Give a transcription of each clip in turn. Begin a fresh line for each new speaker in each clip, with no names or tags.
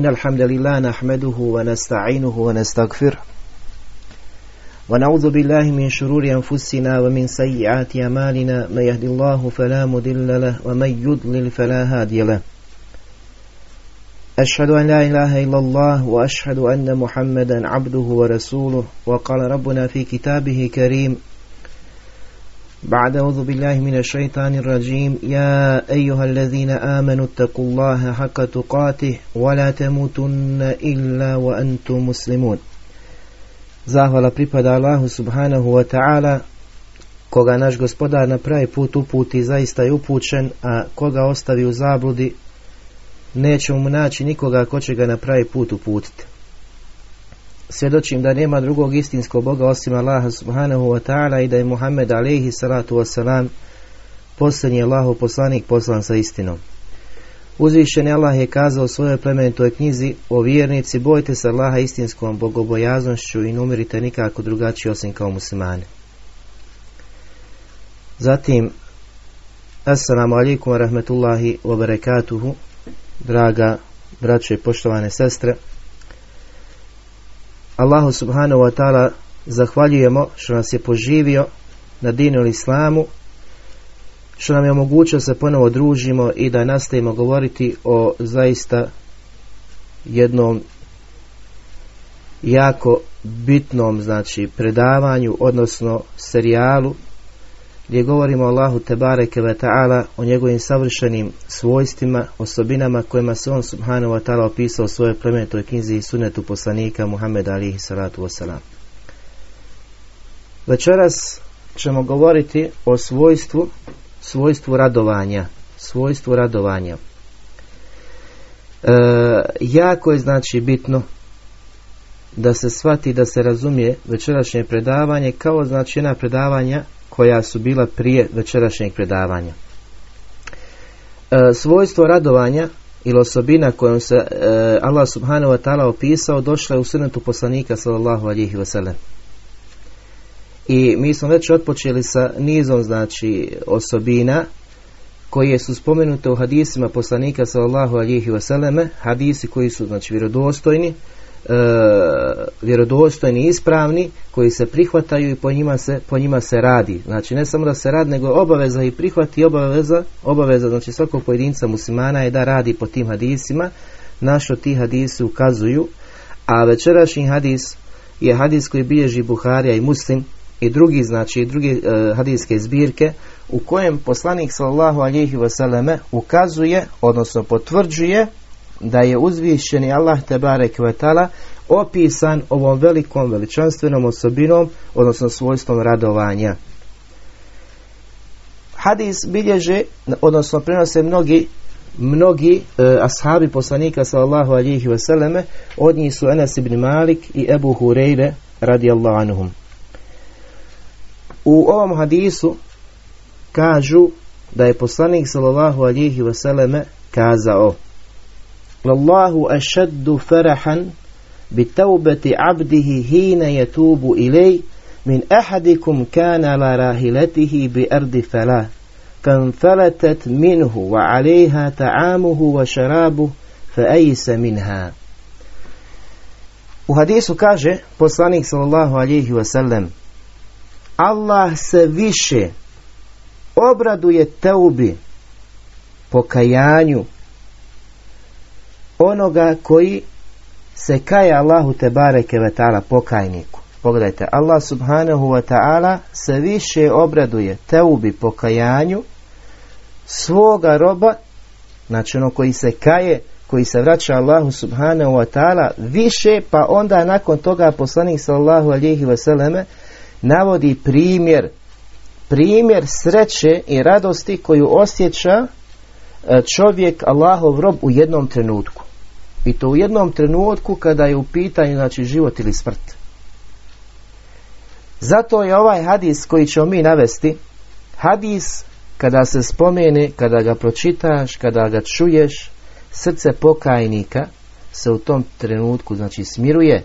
إن الحمد لله نحمده ونستعينه ونستغفره. ونعوذ بالله من شرور أنفسنا ومن سيئات أمالنا من يهد الله فلا مضل له ومن يضلل فلا هادي له. أشهد أن لا إله إلا الله وأشهد أن محمدا عبده ورسوله. وقال ربنا في كتابه كريم بعد أعوذ بالله من الشيطان الرجيم يا أيها الذين آمنوا اتقوا الله حق تقاته ولا تموتن إلا وأنتم مسلمون Zahvala pripada Allahu subhanahu wa ta'ala koga naš gospodar na pravi put uputi zaista je upućen, a koga ostavi u zabludi neće mu naći nikoga ko će ga na pravi put uputiti. Svjedočim da nema drugog istinskog Boga osim Allaha subhanahu wa ta'ala i da je Muhammed alaihi salatu wasalam posljednji Allahu poslanik poslan sa istinom. Uzvišeni Allah je kazao u svojoj plemenitoj knjizi o vjernici bojte se Allaha istinskom bogobojaznošću i numirite nikako drugačije osim kao muslimani. Zatim Assalamu alaikum wa rahmetullahi wa barakatuhu draga braće i poštovane sestre Allahu subhanahu wa ta'ala zahvaljujemo što nas je poživio na dinu islamu što nam je omogućio se ponovo družimo i da nastavimo govoriti o zaista jednom jako bitnom znači predavanju odnosno serijalu gdje govorimo Allahu Tebareke ve Ta'ala o njegovim savršenim svojstvima, osobinama kojima se on subhanahu wa ta'ala opisao u svojoj plemenitoj knjizi i sunetu poslanika Muhammeda alihi salatu wasalam. Večeras ćemo govoriti o svojstvu, svojstvu radovanja, svojstvu radovanja. E, jako je znači bitno da se shvati, da se razumije večerašnje predavanje kao znači jedna predavanja koja su bila prije večerašnjeg predavanja. E, svojstvo radovanja ili osobina kojom se e, Allah subhanahu wa ta'ala opisao došla je u sunetu poslanika sallallahu alihi wasallam. I mi smo već otpočeli sa nizom znači osobina koje su spomenute u hadisima poslanika sallallahu alihi wasallam, hadisi koji su znači vjerodostojni, e, vjerodostojni ispravni koji se prihvataju i po njima se, po njima se radi. Znači ne samo da se radi nego obaveza i prihvati obaveza, obaveza znači svakog pojedinca muslimana je da radi po tim hadisima na što ti hadisi ukazuju. A večerašnji hadis je hadis koji bilježi Buharija i Muslim i drugi znači druge e, hadijske zbirke u kojem poslanik sallallahu alejhi ve ukazuje odnosno potvrđuje da je uzvišeni Allah Tebare Kvetala opisan ovom velikom veličanstvenom osobinom, odnosno svojstvom radovanja. Hadis bilježe, odnosno prenose mnogi mnogi e, ashabi poslanika sallallahu alihi vseleme od njih su Enes ibn Malik i Ebu Hureyre radijallahu anhum. U ovom hadisu kažu da je poslanik sallallahu alihi vseleme kazao الله أشد فرحا بتوبة عبده حين يتوب إليه من أحدكم كان على راهلته بأرض ثلاث فانفلتت منه وعليها طعامه وشرابه فأيس منها. U hadisu kaže صلى الله عليه وسلم Allah se više obraduje teubi pokajanju onoga koji se kaje Allahu te bareke ve pokajniku. Pogledajte, Allah subhanahu wa ta'ala se više obraduje teubi pokajanju svoga roba, znači ono koji se kaje, koji se vraća Allahu subhanahu wa ta'ala više, pa onda nakon toga poslanik sallallahu alihi vseleme navodi primjer primjer sreće i radosti koju osjeća e, čovjek Allahov rob u jednom trenutku. I to u jednom trenutku kada je u pitanju znači život ili smrt. Zato je ovaj hadis koji ćemo mi navesti, hadis kada se spomene, kada ga pročitaš, kada ga čuješ, srce pokajnika se u tom trenutku znači smiruje,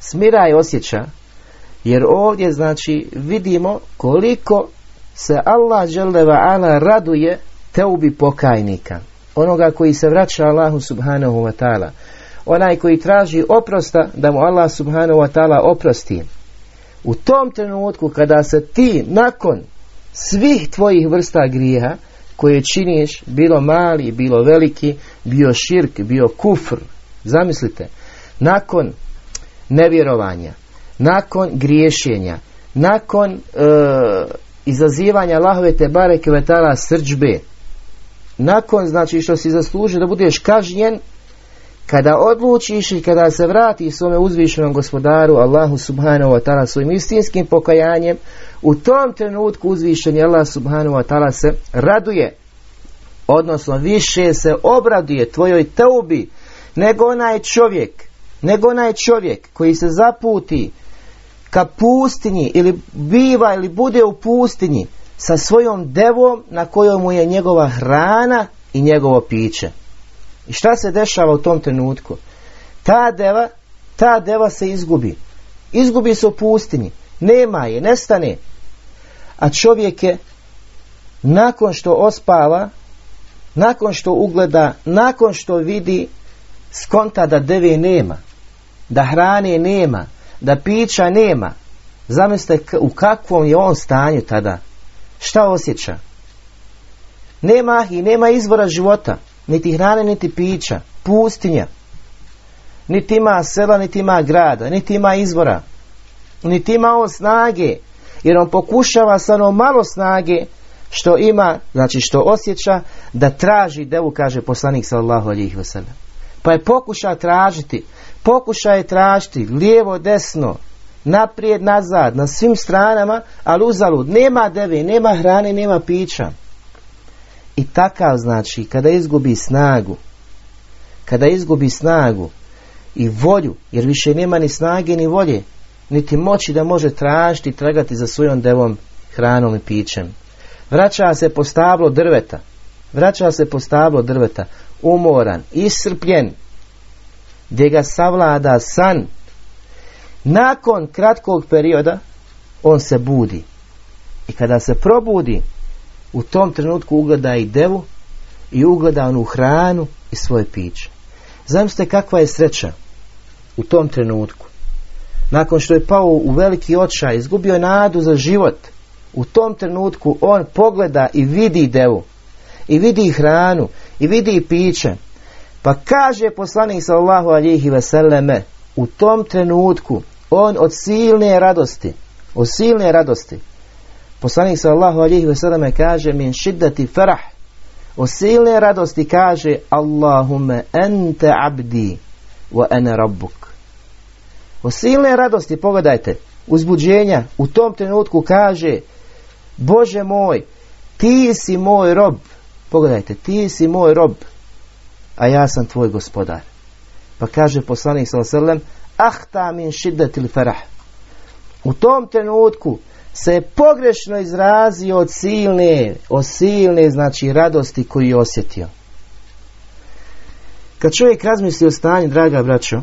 smira i osjeća, jer ovdje znači vidimo koliko se Allah ala raduje teubi pokajnika onoga koji se vraća Allahu subhanahu wa ta'ala, onaj koji traži oprosta, da mu Allah subhanahu wa ta'ala oprosti. U tom trenutku kada se ti nakon svih tvojih vrsta grijeha koje činiš, bilo mali, bilo veliki, bio širk, bio kufr, zamislite, nakon nevjerovanja, nakon griješenja, nakon e, izazivanja Allahove te bareke vetala srđbe, nakon znači što si zaslužio da budeš kažnjen, kada odlučiš i kada se vrati svome uzvišenom gospodaru Allahu subhanahu wa ta'ala svojim istinskim pokajanjem, u tom trenutku uzvišeni Allah subhanahu wa ta'ala se raduje, odnosno više se obraduje tvojoj teubi nego onaj čovjek, nego onaj čovjek koji se zaputi ka pustinji ili biva ili bude u pustinji sa svojom devom na kojoj mu je njegova hrana i njegovo piće. I šta se dešava u tom trenutku? Ta deva, ta deva se izgubi. Izgubi se u pustinji. Nema je, nestane. A čovjek je nakon što ospava, nakon što ugleda, nakon što vidi, skonta da deve nema, da hrane nema, da pića nema. Zamislite u kakvom je on stanju tada. Šta osjeća? Nema i nema izvora života, niti hrane, niti pića, pustinja. Niti ima sela, niti ima grada, niti ima izvora, niti ima on snage, jer on pokušava sa ono malo snage što ima, znači što osjeća, da traži devu, kaže poslanik sallallahu alihi wasallam. Pa je pokuša tražiti, pokuša je tražiti, lijevo, desno, naprijed, nazad, na svim stranama, ali uzalud, nema deve, nema hrane, nema pića. I takav znači, kada izgubi snagu, kada izgubi snagu i volju, jer više nema ni snage ni volje, niti moći da može tražiti i tragati za svojom devom hranom i pićem. Vraća se po stablo drveta, vraća se po stablo drveta, umoran, iscrpljen, gdje ga savlada san. Nakon kratkog perioda on se budi. I kada se probudi, u tom trenutku ugleda i devu i ugleda onu hranu i svoje piće. Zamislite kakva je sreća u tom trenutku. Nakon što je pao u veliki očaj, izgubio je nadu za život, u tom trenutku on pogleda i vidi devu, i vidi hranu, i vidi piće. Pa kaže poslanik sallahu alihi veseleme, u tom trenutku on od silne radosti, od silne radosti, poslanik sallahu alihi veseleme kaže min šiddati farah, od silne radosti kaže Allahume ente abdi wa ene rabbuk. O silne radosti, pogledajte, uzbuđenja, u tom trenutku kaže Bože moj, ti si moj rob. Pogledajte, ti si moj rob, a ja sam tvoj gospodar. Pa kaže poslanik sallallahu ahta min šiddetil farah. U tom trenutku se je pogrešno izrazio od silne, od silne znači radosti koju je osjetio. Kad čovjek razmisli o stanju, draga braćo,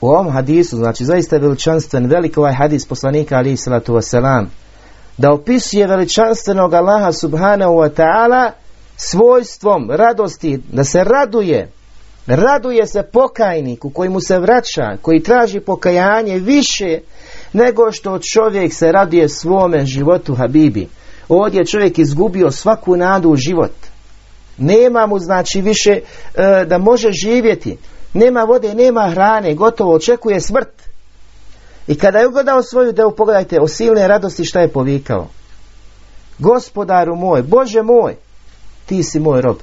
u ovom hadisu, znači zaista je veličanstven, velik ovaj hadis poslanika ali salatu wasalam, da opisuje veličanstvenog Allaha subhanahu wa ta'ala svojstvom radosti, da se raduje, raduje se pokajniku koji mu se vraća, koji traži pokajanje više nego što čovjek se raduje svome životu Habibi. Ovdje je čovjek izgubio svaku nadu u život. Nema mu znači više e, da može živjeti. Nema vode, nema hrane, gotovo očekuje smrt. I kada je ugledao svoju devu, pogledajte, o silne radosti šta je povikao. Gospodaru moj, Bože moj, ti si moj rob.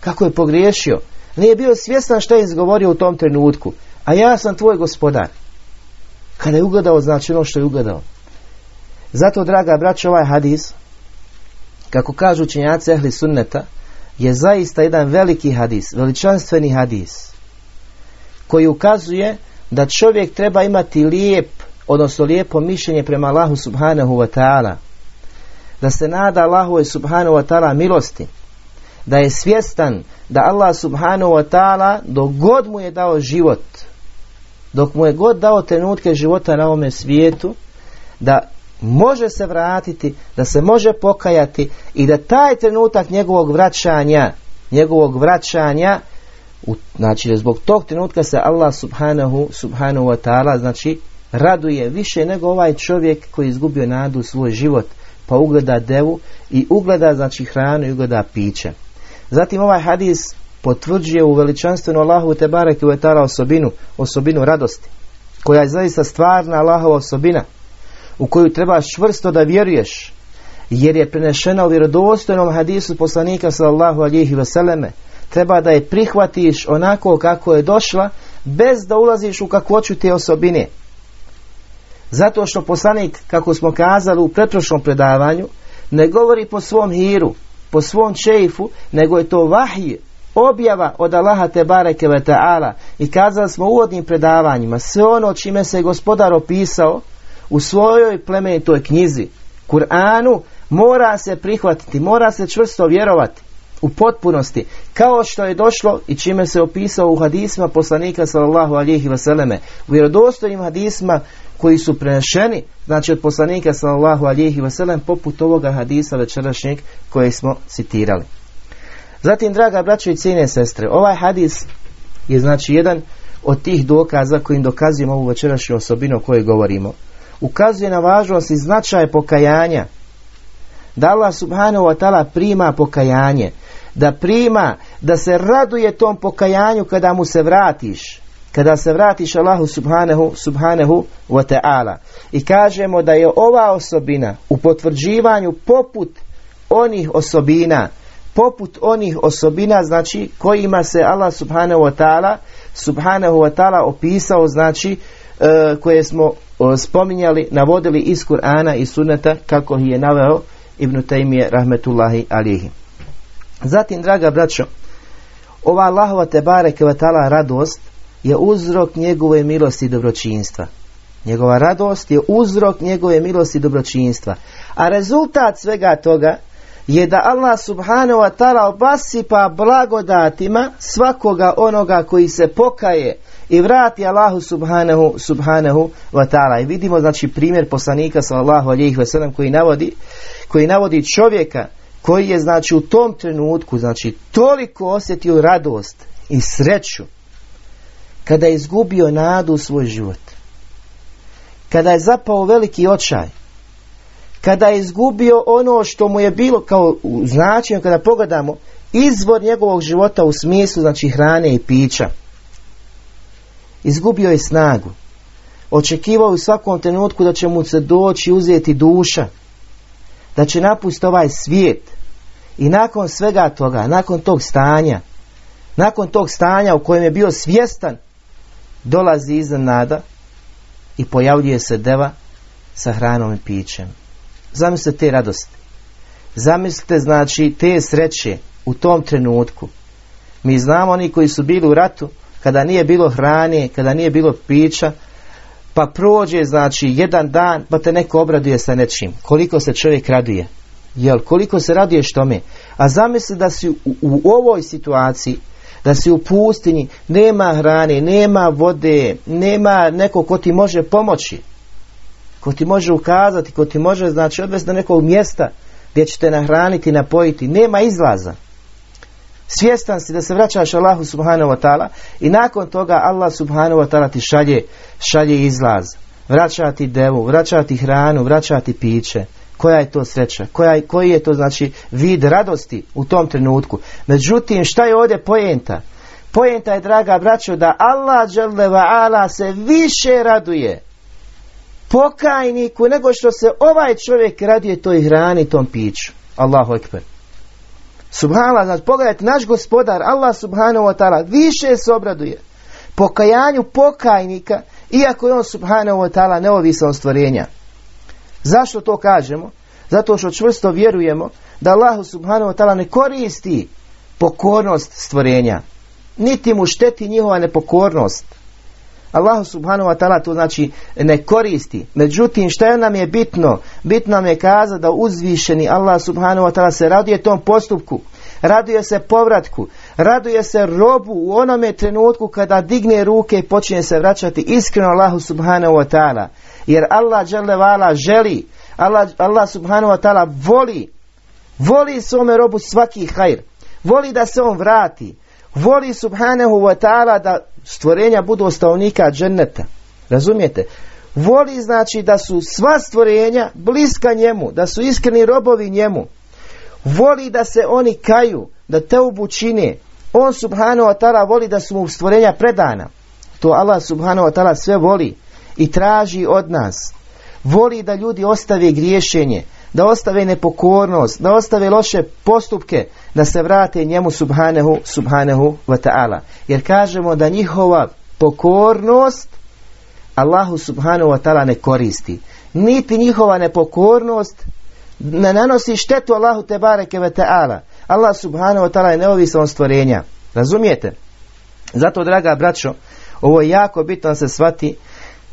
Kako je pogriješio. Nije bio svjestan šta je izgovorio u tom trenutku. A ja sam tvoj gospodar. Kada je ugledao, znači ono što je ugledao. Zato, draga braća, ovaj hadis, kako kažu učenjaci ehli sunneta, je zaista jedan veliki hadis, veličanstveni hadis, koji ukazuje da čovjek treba imati lijep, odnosno lijepo mišljenje prema Allahu subhanahu wa ta'ala, da se nada Allahu subhanahu wa ta'ala milosti, da je svjestan da Allah subhanahu wa ta'ala dok god mu je dao život, dok mu je god dao trenutke života na ovome svijetu, da može se vratiti, da se može pokajati i da taj trenutak njegovog vraćanja, njegovog vraćanja U, znači zbog tog trenutka se Allah subhanahu, subhanahu wa ta'ala znači raduje više nego ovaj čovjek koji je izgubio nadu svoj život pa ugleda devu i ugleda znači hranu i ugleda piće. Zatim ovaj hadis potvrđuje u veličanstvenu Allahu te bareke u osobinu, osobinu radosti, koja je zaista stvarna Allahova osobina, u koju trebaš čvrsto da vjeruješ, jer je prenešena u vjerodostojnom hadisu poslanika sallallahu alihi vseleme, treba da je prihvatiš onako kako je došla, bez da ulaziš u kakvoću te osobine. Zato što poslanik, kako smo kazali u pretprošlom predavanju, ne govori po svom hiru, po svom čeifu, nego je to vahij, objava od Allaha te bareke ve ta'ala. I kazali smo u uvodnim predavanjima sve ono čime se gospodar opisao u svojoj plemenitoj knjizi Kur'anu mora se prihvatiti, mora se čvrsto vjerovati u potpunosti kao što je došlo i čime se opisao u hadisma poslanika sallallahu alihi vseleme u vjerodostojnim hadisma koji su prenešeni znači od poslanika sallallahu alihi vselem poput ovoga hadisa večerašnjeg koje smo citirali Zatim, draga braćo i cijene sestre, ovaj hadis je znači jedan od tih dokaza kojim dokazujemo ovu večerašnju osobinu o kojoj govorimo. Ukazuje na važnost i značaj pokajanja. Da Allah subhanahu wa ta'ala prima pokajanje. Da prima, da se raduje tom pokajanju kada mu se vratiš. Kada se vratiš Allahu subhanahu, subhanahu wa ta'ala. I kažemo da je ova osobina u potvrđivanju poput onih osobina poput onih osobina znači kojima se Allah subhanahu wa ta'ala subhanahu wa ta'ala opisao znači e, koje smo spominjali navodili iz Kur'ana i Sunneta kako je naveo Ibn Taymije rahmetullahi alihi zatim draga braćo ova Allahova tebare ta'ala radost je uzrok njegove milosti i dobročinstva njegova radost je uzrok njegove milosti i dobročinstva a rezultat svega toga je da Allah subhanahu wa ta'ala obasipa blagodatima svakoga onoga koji se pokaje i vrati Allahu subhanahu, subhanahu wa ta'ala. I vidimo znači primjer poslanika sallallahu alejhi ve sellem koji navodi koji navodi čovjeka koji je znači u tom trenutku znači toliko osjetio radost i sreću kada je izgubio nadu u svoj život. Kada je zapao veliki očaj. Kada je izgubio ono što mu je bilo kao značenje kada pogledamo izvor njegovog života u smislu znači hrane i pića. Izgubio je snagu. Očekivao u svakom trenutku da će mu se doći uzeti duša da će napustiti ovaj svijet. I nakon svega toga nakon tog stanja nakon tog stanja u kojem je bio svjestan dolazi iznenada i pojavljuje se deva sa hranom i pićem Zamislite te radosti. Zamislite znači te sreće u tom trenutku. Mi znamo oni koji su bili u ratu, kada nije bilo hrane, kada nije bilo pića, pa prođe znači jedan dan, pa te neko obraduje sa nečim. Koliko se čovjek raduje. Jel, koliko se raduje što mi. A zamisli da si u, u ovoj situaciji, da si u pustinji, nema hrane, nema vode, nema neko ko ti može pomoći ko ti može ukazati, ko ti može znači odvesti do nekog mjesta gdje će te nahraniti, napojiti, nema izlaza. Svjestan si da se vraćaš Allahu subhanahu wa ta'ala i nakon toga Allah subhanahu wa ta'ala ti šalje, šalje izlaz. Vraća ti devu, vraća ti hranu, vraća ti piće. Koja je to sreća? Koja, koji je to znači vid radosti u tom trenutku? Međutim, šta je ovdje pojenta? Pojenta je, draga braćo, da Allah ala se više raduje pokajniku nego što se ovaj čovjek radije toj hrani, tom piću. Allahu ekber. Subhanallah, znači pogledajte, naš gospodar, Allah subhanahu wa ta'ala, više se obraduje pokajanju pokajnika, iako je on subhanahu wa ta'ala neovisan stvorenja. Zašto to kažemo? Zato što čvrsto vjerujemo da Allah subhanahu wa ta'ala ne koristi pokornost stvorenja. Niti mu šteti njihova nepokornost. Allah subhanahu wa ta'ala to znači ne koristi. Međutim, šta nam je bitno? Bitno nam je kaza da uzvišeni Allah subhanahu wa ta'ala se raduje tom postupku. Raduje se povratku. Raduje se robu u onome trenutku kada digne ruke i počinje se vraćati iskreno Allahu subhanahu wa ta'ala. Jer Allah vala želi. Allah, Allah subhanahu wa ta'ala voli. Voli svome robu svaki hajr. Voli da se on vrati Voli subhanahu wa ta'ala da stvorenja budu ostavnika dženneta. Razumijete? Voli znači da su sva stvorenja bliska njemu, da su iskreni robovi njemu. Voli da se oni kaju, da te čine. On subhanahu wa ta'ala voli da su mu stvorenja predana. To Allah subhanahu wa ta'ala sve voli i traži od nas. Voli da ljudi ostave griješenje, da ostave nepokornost, da ostave loše postupke, da se vrate njemu subhanahu, subhanahu wa ta'ala. Jer kažemo da njihova pokornost Allahu subhanahu wa ta'ala ne koristi. Niti njihova nepokornost ne nanosi štetu Allahu te bareke ve ta'ala. Allah subhanahu wa ta'ala je neovisan stvorenja. Razumijete? Zato, draga braćo, ovo je jako bitno da se shvati.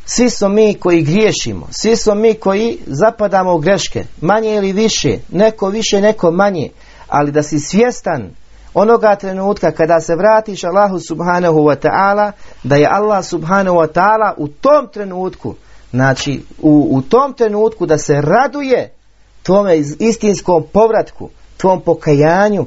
Svi smo mi koji griješimo, svi smo mi koji zapadamo u greške, manje ili više, neko više, neko manje, ali da si svjestan onoga trenutka kada se vratiš Allahu subhanahu wa ta'ala, da je Allah subhanahu wa ta'ala u tom trenutku, znači u, u tom trenutku da se raduje tvome istinskom povratku, tvom pokajanju.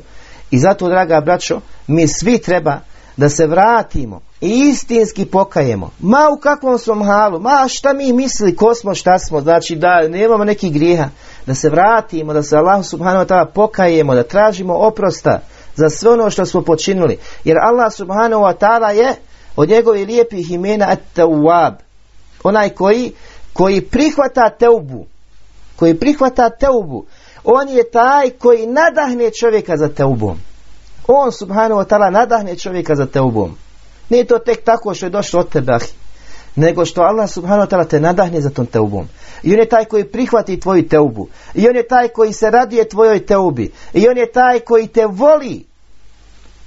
I zato draga braćo, mi svi treba da se vratimo i istinski pokajemo. Ma u kakvom smo halu, ma šta mi misli, ko smo, šta smo, znači da nemamo nekih grijeha, da se vratimo, da se Allah subhanahu wa ta'ala pokajemo, da tražimo oprosta za sve ono što smo počinili. Jer Allah subhanahu wa ta'ala je od njegovih lijepih imena at-tawwab. Onaj koji, koji prihvata teubu. Koji prihvata teubu. On je taj koji nadahne čovjeka za teubom. On subhanahu wa ta'ala nadahne čovjeka za teubom. Nije to tek tako što je došlo od tebe, nego što Allah subhanahu wa ta'ala te nadahne za tom teubom. I on je taj koji prihvati tvoju teubu. I on je taj koji se radije tvojoj teubi. I on je taj koji te voli.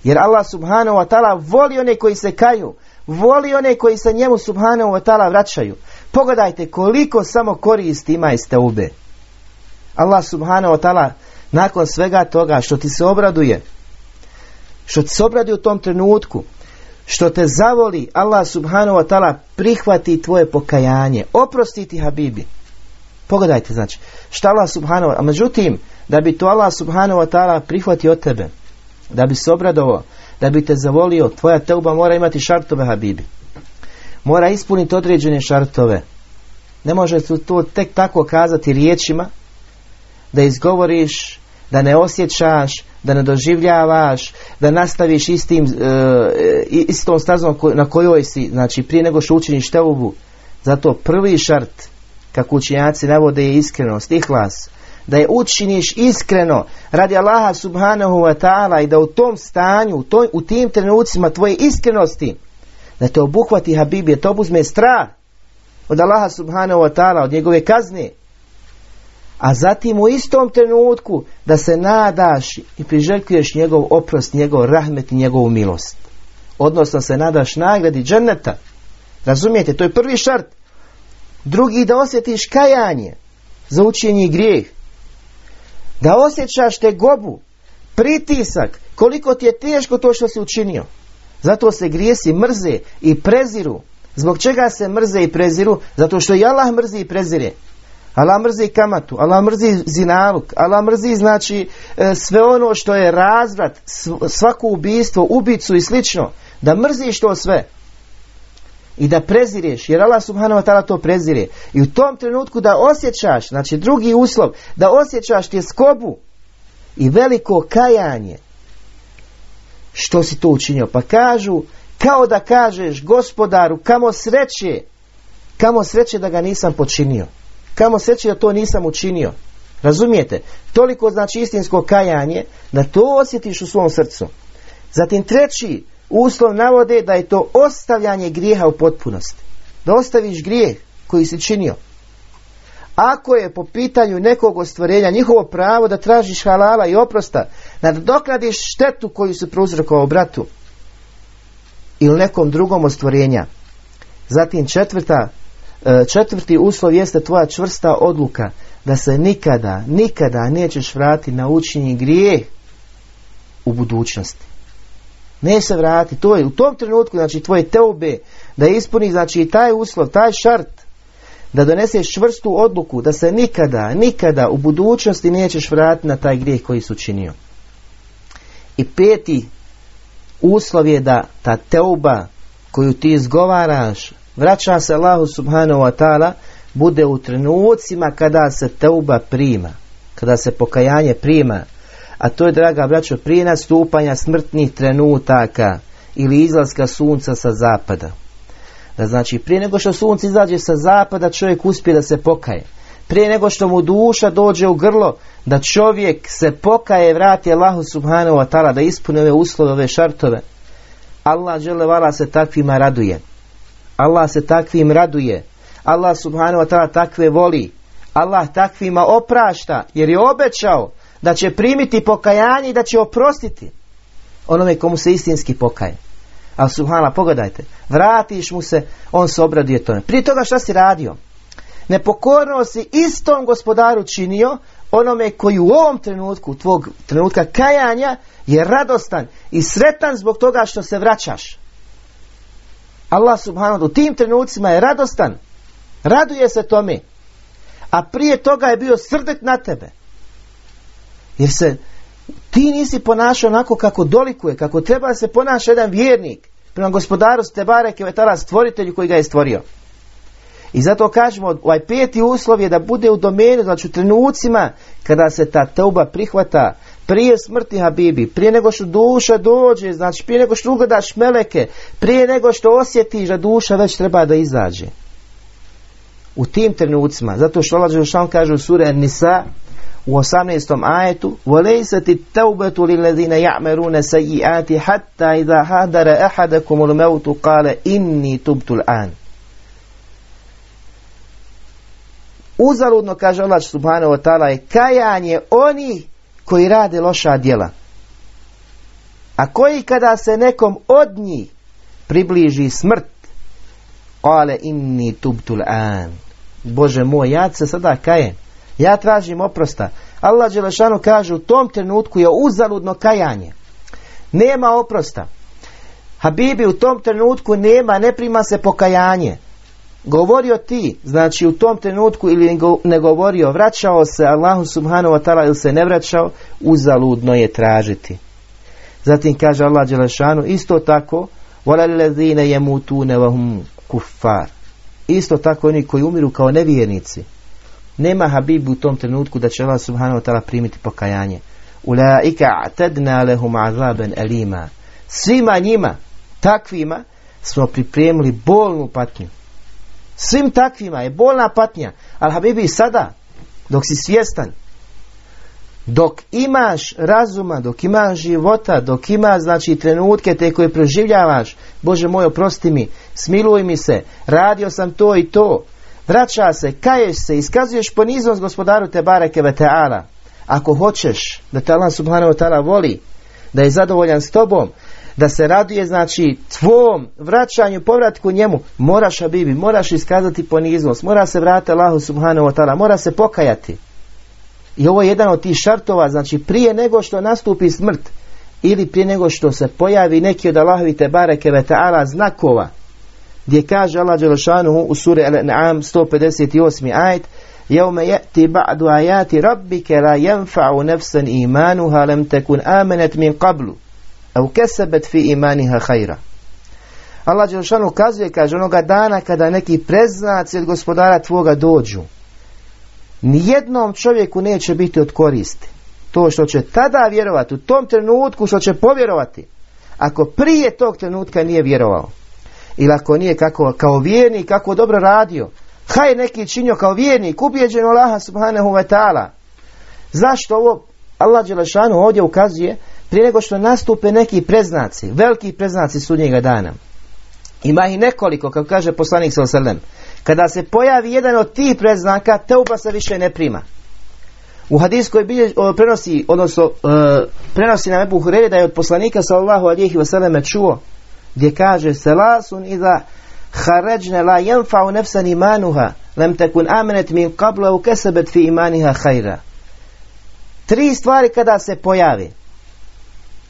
Jer Allah subhanahu wa ta'ala voli one koji se kaju. Voli one koji se njemu subhanahu wa ta'ala vraćaju. Pogledajte koliko samo koristi ima iz teube. Allah subhanahu wa ta'ala nakon svega toga što ti se obraduje, što se obraduje u tom trenutku, što te zavoli, Allah subhanahu wa ta'ala prihvati tvoje pokajanje, oprosti ti habibi. Pogledajte, znači, šta Allah subhanahu wa a međutim, da bi to Allah subhanahu wa ta'ala prihvatio od tebe, da bi se obradovao, da bi te zavolio, tvoja teuba mora imati šartove habibi. Mora ispuniti određene šartove. Ne može to tek tako kazati riječima, da izgovoriš, da ne osjećaš, da ne doživljavaš, da nastaviš istim, e, istom stazom na kojoj si, znači prije nego što učiniš teubu. Zato prvi šart, kako učinjaci navode je iskrenost, ihlas, da je učiniš iskreno radi Allaha subhanahu wa ta'ala i da u tom stanju, u, toj, u tim trenucima tvoje iskrenosti, da te obuhvati Habibi, to obuzme strah od Allaha subhanahu wa ta'ala, od njegove kazne, a zatim u istom trenutku da se nadaš i priželjkuješ njegov oprost, njegov rahmet i njegovu milost. Odnosno se nadaš nagradi dženneta. Razumijete, to je prvi šart. Drugi da osjetiš kajanje za učenje grijeh. Da osjećaš te gobu, pritisak, koliko ti je teško to što si učinio. Zato se grijesi mrze i preziru. Zbog čega se mrze i preziru? Zato što i Allah mrzi i prezire. Allah mrzi kamatu, Allah mrzi zinaluk, Allah mrzi znači e, sve ono što je razvrat, svako ubistvo, ubicu i slično. Da mrziš to sve i da prezireš, jer Allah subhanahu wa ta'ala to prezire. I u tom trenutku da osjećaš, znači drugi uslov, da osjećaš skobu i veliko kajanje. Što si to učinio? Pa kažu, kao da kažeš gospodaru, kamo sreće, kamo sreće da ga nisam počinio. Kamo sreće da to nisam učinio. Razumijete? Toliko znači istinsko kajanje da to osjetiš u svom srcu. Zatim treći uslov navode da je to ostavljanje grijeha u potpunosti. Da ostaviš grijeh koji si činio. Ako je po pitanju nekog ostvarenja njihovo pravo da tražiš halala i oprosta, da dokladiš štetu koju se prouzrokovao bratu ili nekom drugom ostvarenja. Zatim četvrta četvrti uslov jeste tvoja čvrsta odluka da se nikada, nikada nećeš vratiti na učinje grijeh u budućnosti. Ne se vrati, to je u tom trenutku, znači tvoje teube, da ispuni znači taj uslov, taj šart, da doneseš čvrstu odluku, da se nikada, nikada u budućnosti nećeš vratiti na taj grijeh koji su činio. I peti uslov je da ta teuba koju ti izgovaraš vraća se Allahu subhanahu wa ta'ala bude u trenucima kada se teuba prima kada se pokajanje prima. A to je draga braćo prije nastupanja smrtnih trenutaka ili izlaska sunca sa zapada. Da znači prije nego što sunce izađe sa zapada čovjek uspije da se pokaje. Prije nego što mu duša dođe u grlo da čovjek se pokaje vrati Allahu subhanahu wa ta'ala da ispuni ove uslove, ove šartove. Allah vala se takvima raduje Allah se takvim raduje Allah subhanahu wa ta'ala takve voli Allah takvima oprašta jer je obećao da će primiti pokajanje i da će oprostiti onome komu se istinski pokaje. Ali subhana, pogledajte, vratiš mu se, on se obraduje tome. Prije toga šta si radio? Nepokorno si istom gospodaru činio onome koji u ovom trenutku, tvog trenutka kajanja, je radostan i sretan zbog toga što se vraćaš. Allah subhanahu u tim trenucima je radostan. Raduje se tome. A prije toga je bio srdet na tebe. Jer se ti nisi ponašao onako kako dolikuje, kako treba se ponaša jedan vjernik prema gospodaru Stebare Kevetala stvoritelju koji ga je stvorio. I zato kažemo, ovaj peti uslov je da bude u domenu, znači u trenucima kada se ta teuba prihvata prije smrti Habibi, prije nego što duša dođe, znači prije nego što ugledaš meleke, prije nego što osjetiš da duša već treba da izađe. U tim trenucima, zato što Allah Žešan kaže u sure Nisa, u 18. ajetu وَلَيْسَتِ التَّوْبَةُ لِلَّذِينَ يَعْمَرُونَ سَيِّئَاتِ حَتَّى إِذَا حَدَرَ أَحَدَكُمُ الْمَوْتُ قَالَ إِنِّي تُبْتُ الْآنِ Uzaludno kaže Allah subhanahu wa ta'ala je kajanje oni koji rade loša djela. A koji kada se nekom od njih približi smrt Kale inni tubtul an. Bože moj, ja se sada kajem. Ja tražim oprosta. Allah Đelešanu kaže u tom trenutku je uzaludno kajanje. Nema oprosta. Habibi u tom trenutku nema, ne prima se pokajanje Govorio ti, znači u tom trenutku ili ne govorio, vraćao se Allahu subhanahu wa ta'ala ili se ne vraćao, uzaludno je tražiti. Zatim kaže Allah Đelešanu, isto tako, وَلَلَّذِينَ يَمُوتُونَ وَهُمْ kufar. Isto tako oni koji umiru kao nevjernici. Nema Habibu u tom trenutku da će Allah subhanahu wa ta'ala primiti pokajanje. Ulaika atadna lehum azaben elima. Svima njima, takvima, smo pripremili bolnu patnju. Svim takvima je bolna patnja. Ali Habibi sada, dok si svjestan, dok imaš razuma, dok imaš života, dok imaš znači trenutke te koje proživljavaš, Bože moj oprosti mi, smiluj mi se, radio sam to i to, vraća se, kaješ se, iskazuješ poniznost gospodaru te bareke ve ta'ala. Ako hoćeš da te Allah subhanahu ta'ala voli, da je zadovoljan s tobom, da se raduje znači tvom vraćanju, povratku njemu, moraš Habibi, moraš iskazati poniznost, mora se vratiti Allahu subhanahu wa ta'ala, mora se pokajati. I ovo je jedan od tih šartova, znači prije nego što nastupi smrt ili prije nego što se pojavi neki od Allahovi te bareke ve ta'ala znakova gdje kaže Allah Đelešanu u suri Al-An'am 158. ajet Jevme jeti ba'du ajati rabbike la jenfa'u nefsen imanu halem tekun amenet min qablu au kesebet fi imaniha hajra. Allah Đelšan ukazuje, kaže, onoga dana kada neki preznaci od gospodara tvoga dođu, nijednom čovjeku neće biti od koristi. To što će tada vjerovati, u tom trenutku što će povjerovati, ako prije tog trenutka nije vjerovao, ili ako nije kako, kao vjernik, kako dobro radio, haj neki činio kao vjernik, ubijeđen Allaha subhanahu wa ta'ala. Zašto ovo Allah Đelešanu ovdje ukazuje prije nego što nastupe neki preznaci, veliki preznaci sudnjega dana. Ima ih nekoliko, kako kaže poslanik sallallahu kada se pojavi jedan od tih preznaka, teuba se više ne prima. U hadijskoj bilje, prenosi, odnosno uh, prenosi nam Ebu Hurere da je od poslanika sallallahu alihi wasallam čuo gdje kaže selasun iza haređne la jenfa'u nefsan imanuha lem tekun amenet min qabla u kesebet fi imaniha hajra. Tri stvari kada se pojavi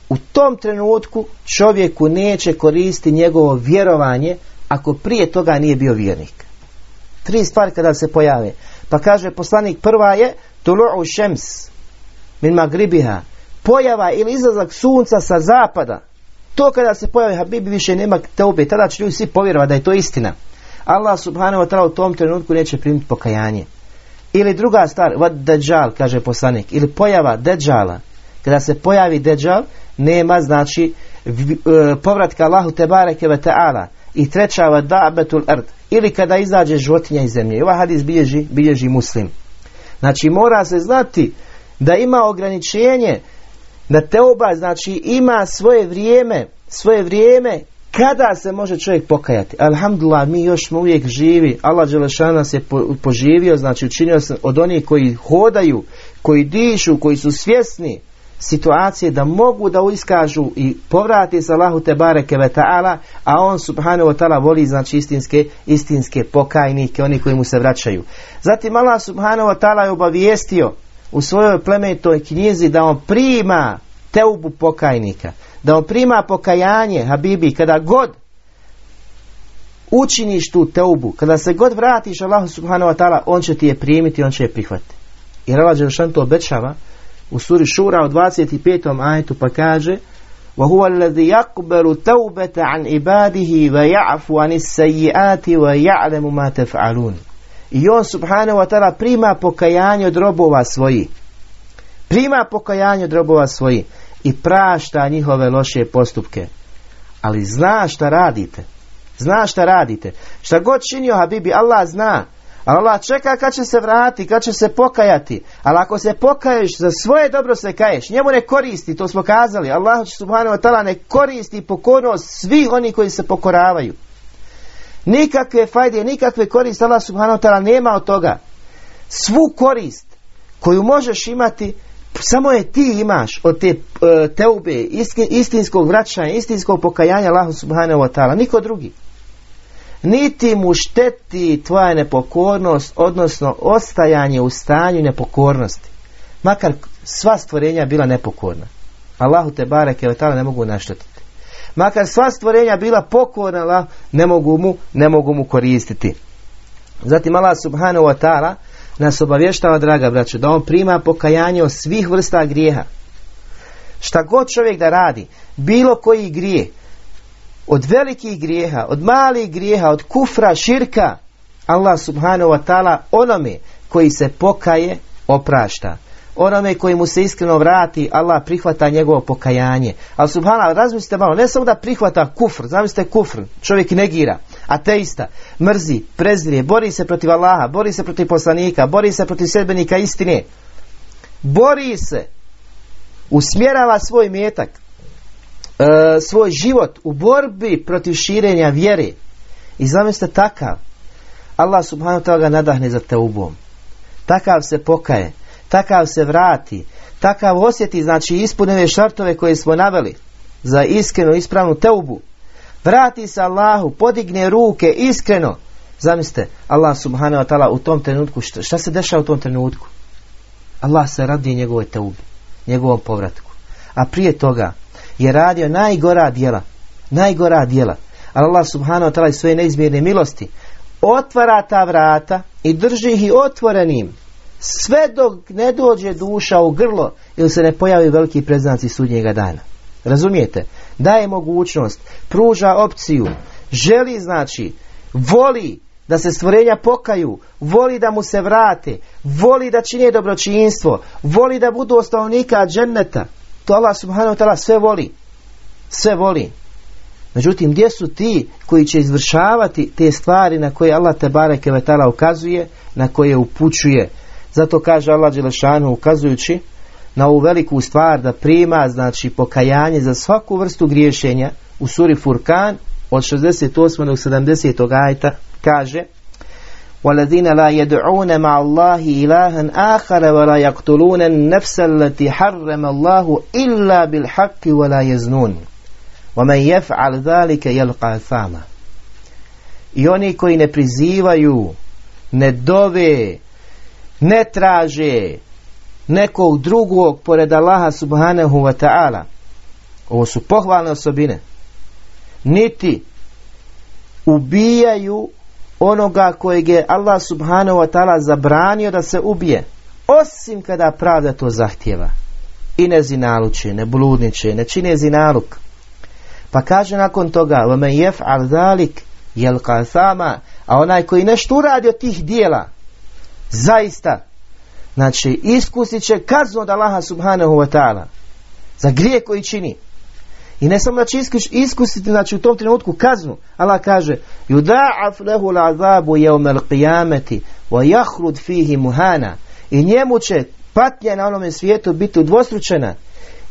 u tom trenutku čovjeku neće koristiti njegovo vjerovanje ako prije toga nije bio vjernik. Tri stvari kada se pojave. Pa kaže poslanik prva je tulu'u šems min magribiha. Pojava ili izlazak sunca sa zapada. To kada se pojavi Habibi više nema teube, tada će ljudi svi povjerovati da je to istina. Allah subhanahu wa ta'ala u tom trenutku neće primiti pokajanje. Ili druga stvar, vad deđal, kaže poslanik, ili pojava deđala. Kada se pojavi deđal, nema znači e, povratka Allahu te bareke ve ta'ala. I treća vad da'betul ard. Ili kada izađe životinja iz zemlje. Ovaj hadis bilježi, bilježi muslim. Znači mora se znati da ima ograničenje da teoba znači ima svoje vrijeme, svoje vrijeme kada se može čovjek pokajati? Alhamdulillah, mi još smo uvijek živi. Allah Đelešan nas je poživio, znači učinio se od onih koji hodaju, koji dišu, koji su svjesni situacije da mogu da iskažu i povrati se Allahu te bareke ve ta'ala, a on subhanahu wa ta'ala voli znači istinske, istinske pokajnike, oni koji mu se vraćaju. Zatim Allah subhanahu wa ta'ala je obavijestio u svojoj plemenitoj knjizi da on prima teubu pokajnika da on prima pokajanje, Habibi, kada god učiniš tu teubu, kada se god vratiš Allahu subhanahu wa ta'ala, on će ti je primiti, on će je prihvatiti. I Allah Đelšan to obećava u suri Šura u 25. ajetu pa kaže وهو الذي يقبل توبة عن عباده ويعفو عن السيئات ويعلم ما تفعلون I on subhanahu wa ta'ala prima pokajanje od robova svoji. Prima pokajanje od robova svoji i prašta njihove loše postupke. Ali zna šta radite. Zna šta radite. Šta god činio Habibi, Allah zna. Allah čeka kad će se vratiti, kad će se pokajati. Ali ako se pokaješ, za svoje dobro se kaješ. Njemu ne koristi, to smo kazali. Allah subhanahu wa ta'ala ne koristi pokornost svih oni koji se pokoravaju. Nikakve fajde, nikakve koristi Allah subhanahu wa ta'ala nema od toga. Svu korist koju možeš imati samo je ti imaš od te uh, teube, istinskog vraćanja, istinskog pokajanja Allahu subhanahu wa ta'ala, niko drugi. Niti mu šteti tvoja nepokornost, odnosno ostajanje u stanju nepokornosti. Makar sva stvorenja bila nepokorna. Allahu te bareke ta'ala ne mogu naštetiti. Makar sva stvorenja bila pokorna, ne mogu mu, ne mogu mu koristiti. Zatim Allah subhanahu wa ta'ala nas obavještava, draga braćo, da on prima pokajanje od svih vrsta grijeha. Šta god čovjek da radi, bilo koji grije, od velikih grijeha, od malih grijeha, od kufra, širka, Allah subhanahu wa ta'ala onome koji se pokaje, oprašta. Onome koji mu se iskreno vrati, Allah prihvata njegovo pokajanje. Ali subhanallah, razmislite malo, ne samo da prihvata kufr, zamislite kufr, čovjek negira, ateista, mrzi, prezrije, bori se protiv Allaha, bori se protiv poslanika, bori se protiv sedbenika istine, bori se, usmjerava svoj metak, e, svoj život u borbi protiv širenja vjere. I zamislite takav, Allah subhanahu ta'ala ga nadahne za teubom. Takav se pokaje, takav se vrati, takav osjeti, znači ispuneve šartove koje smo naveli za iskrenu, ispravnu teubu vrati se Allahu, podigne ruke iskreno. Zamislite, Allah subhanahu wa ta'ala u tom trenutku, šta, šta se dešava u tom trenutku? Allah se radi njegovoj teubi, njegovom povratku. A prije toga je radio najgora djela, najgora djela. Allah subhanahu wa ta'ala svoje neizmjerne milosti otvara ta vrata i drži ih otvorenim sve dok ne dođe duša u grlo ili se ne pojavi veliki preznaci sudnjega dana. Razumijete? daje mogućnost, pruža opciju, želi znači, voli da se stvorenja pokaju, voli da mu se vrate, voli da čine dobročinstvo, voli da budu osnovnika dženneta. To Allah subhanahu wa ta'ala sve voli. Sve voli. Međutim, gdje su ti koji će izvršavati te stvari na koje Allah te bareke vetala ukazuje, na koje upućuje. Zato kaže Allah Đelešanu ukazujući na ovu veliku stvar da prima znači pokajanje za svaku vrstu griješenja u suri Furkan od 68. do 70. ajta kaže والذين لا يدعون مع الله إلها آخر ولا يقتلون النفس التي حرم الله إلا بالحق ولا يزنون ومن يفعل ذلك يلقى ثاما I oni koji ne prizivaju, ne dove, ne traže, nekog drugog pored Allaha subhanahu wa ta'ala. Ovo su pohvalne osobine. Niti ubijaju onoga kojeg je Allah subhanahu wa ta'ala zabranio da se ubije. Osim kada pravda to zahtjeva. I ne zinaluče, ne bludniče, ne čine zinaluk. Pa kaže nakon toga, وَمَنْ يَفْعَلْ ذَلِكَ يَلْقَ ثَامًا A onaj koji nešto uradi od tih dijela, zaista, znači iskusit će kaznu od Allaha subhanahu wa ta'ala za grije koji čini. I ne samo da će iskusiti znači, u tom trenutku kaznu. Allah kaže Yuda'af lehu l'azabu jevmel qiyameti wa jahrud fihi muhana. I njemu će patnja na onome svijetu biti udvostručena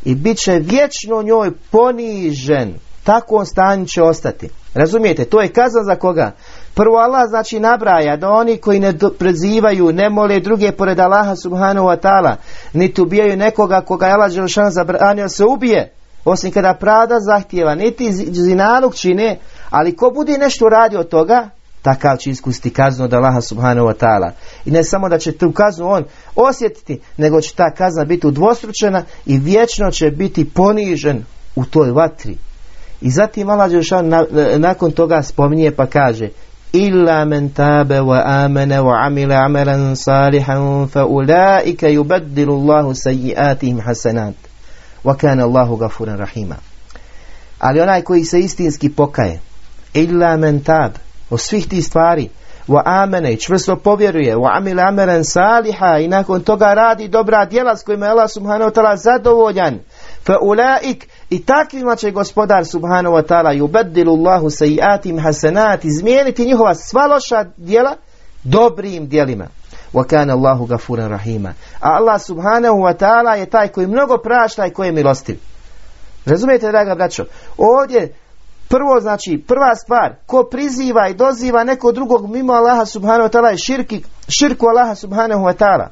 i bit će vječno njoj ponižen. Tako on stanju će ostati. Razumijete? To je kazna za koga? Prvo Allah znači nabraja da oni koji ne prezivaju, ne mole druge pored Allaha subhanahu wa ta'ala, niti ubijaju nekoga koga je Allah Želšan zabranio se ubije, osim kada pravda zahtjeva, niti zinalog čine, ali ko bude nešto radio od toga, takav će iskustiti kaznu od Allaha subhanahu wa ta'ala. I ne samo da će tu kaznu on osjetiti, nego će ta kazna biti udvostručena i vječno će biti ponižen u toj vatri. I zatim Allah Đelšan na, e, nakon toga spominje pa kaže Illa men tabe wa amene wa amila amalan salihan fa ulaika yubaddilu Allahu sajiatihim hasanat. وكان الله غفورا رحيما ali onaj koji se istinski pokaje illa men tab od svih tih stvari wa amene i čvrsto povjeruje wa amile amelen saliha i nakon toga radi dobra djela s kojima je Allah subhanahu wa ta'ala zadovoljan fa ulaik i takvima će gospodar subhanahu wa ta'ala yubaddilu Allahu sayiatim hasanat izmijeniti njihova sva loša djela dobrim djelima. Kana Allahu gafuran rahima. A Allah subhanahu wa ta'ala je taj koji mnogo prašta i koji je milostiv. Razumijete, draga braćo? Ovdje prvo znači, prva stvar, ko priziva i doziva neko drugog mimo Allaha subhanahu wa ta'ala je širki, širku Allaha subhanahu wa ta'ala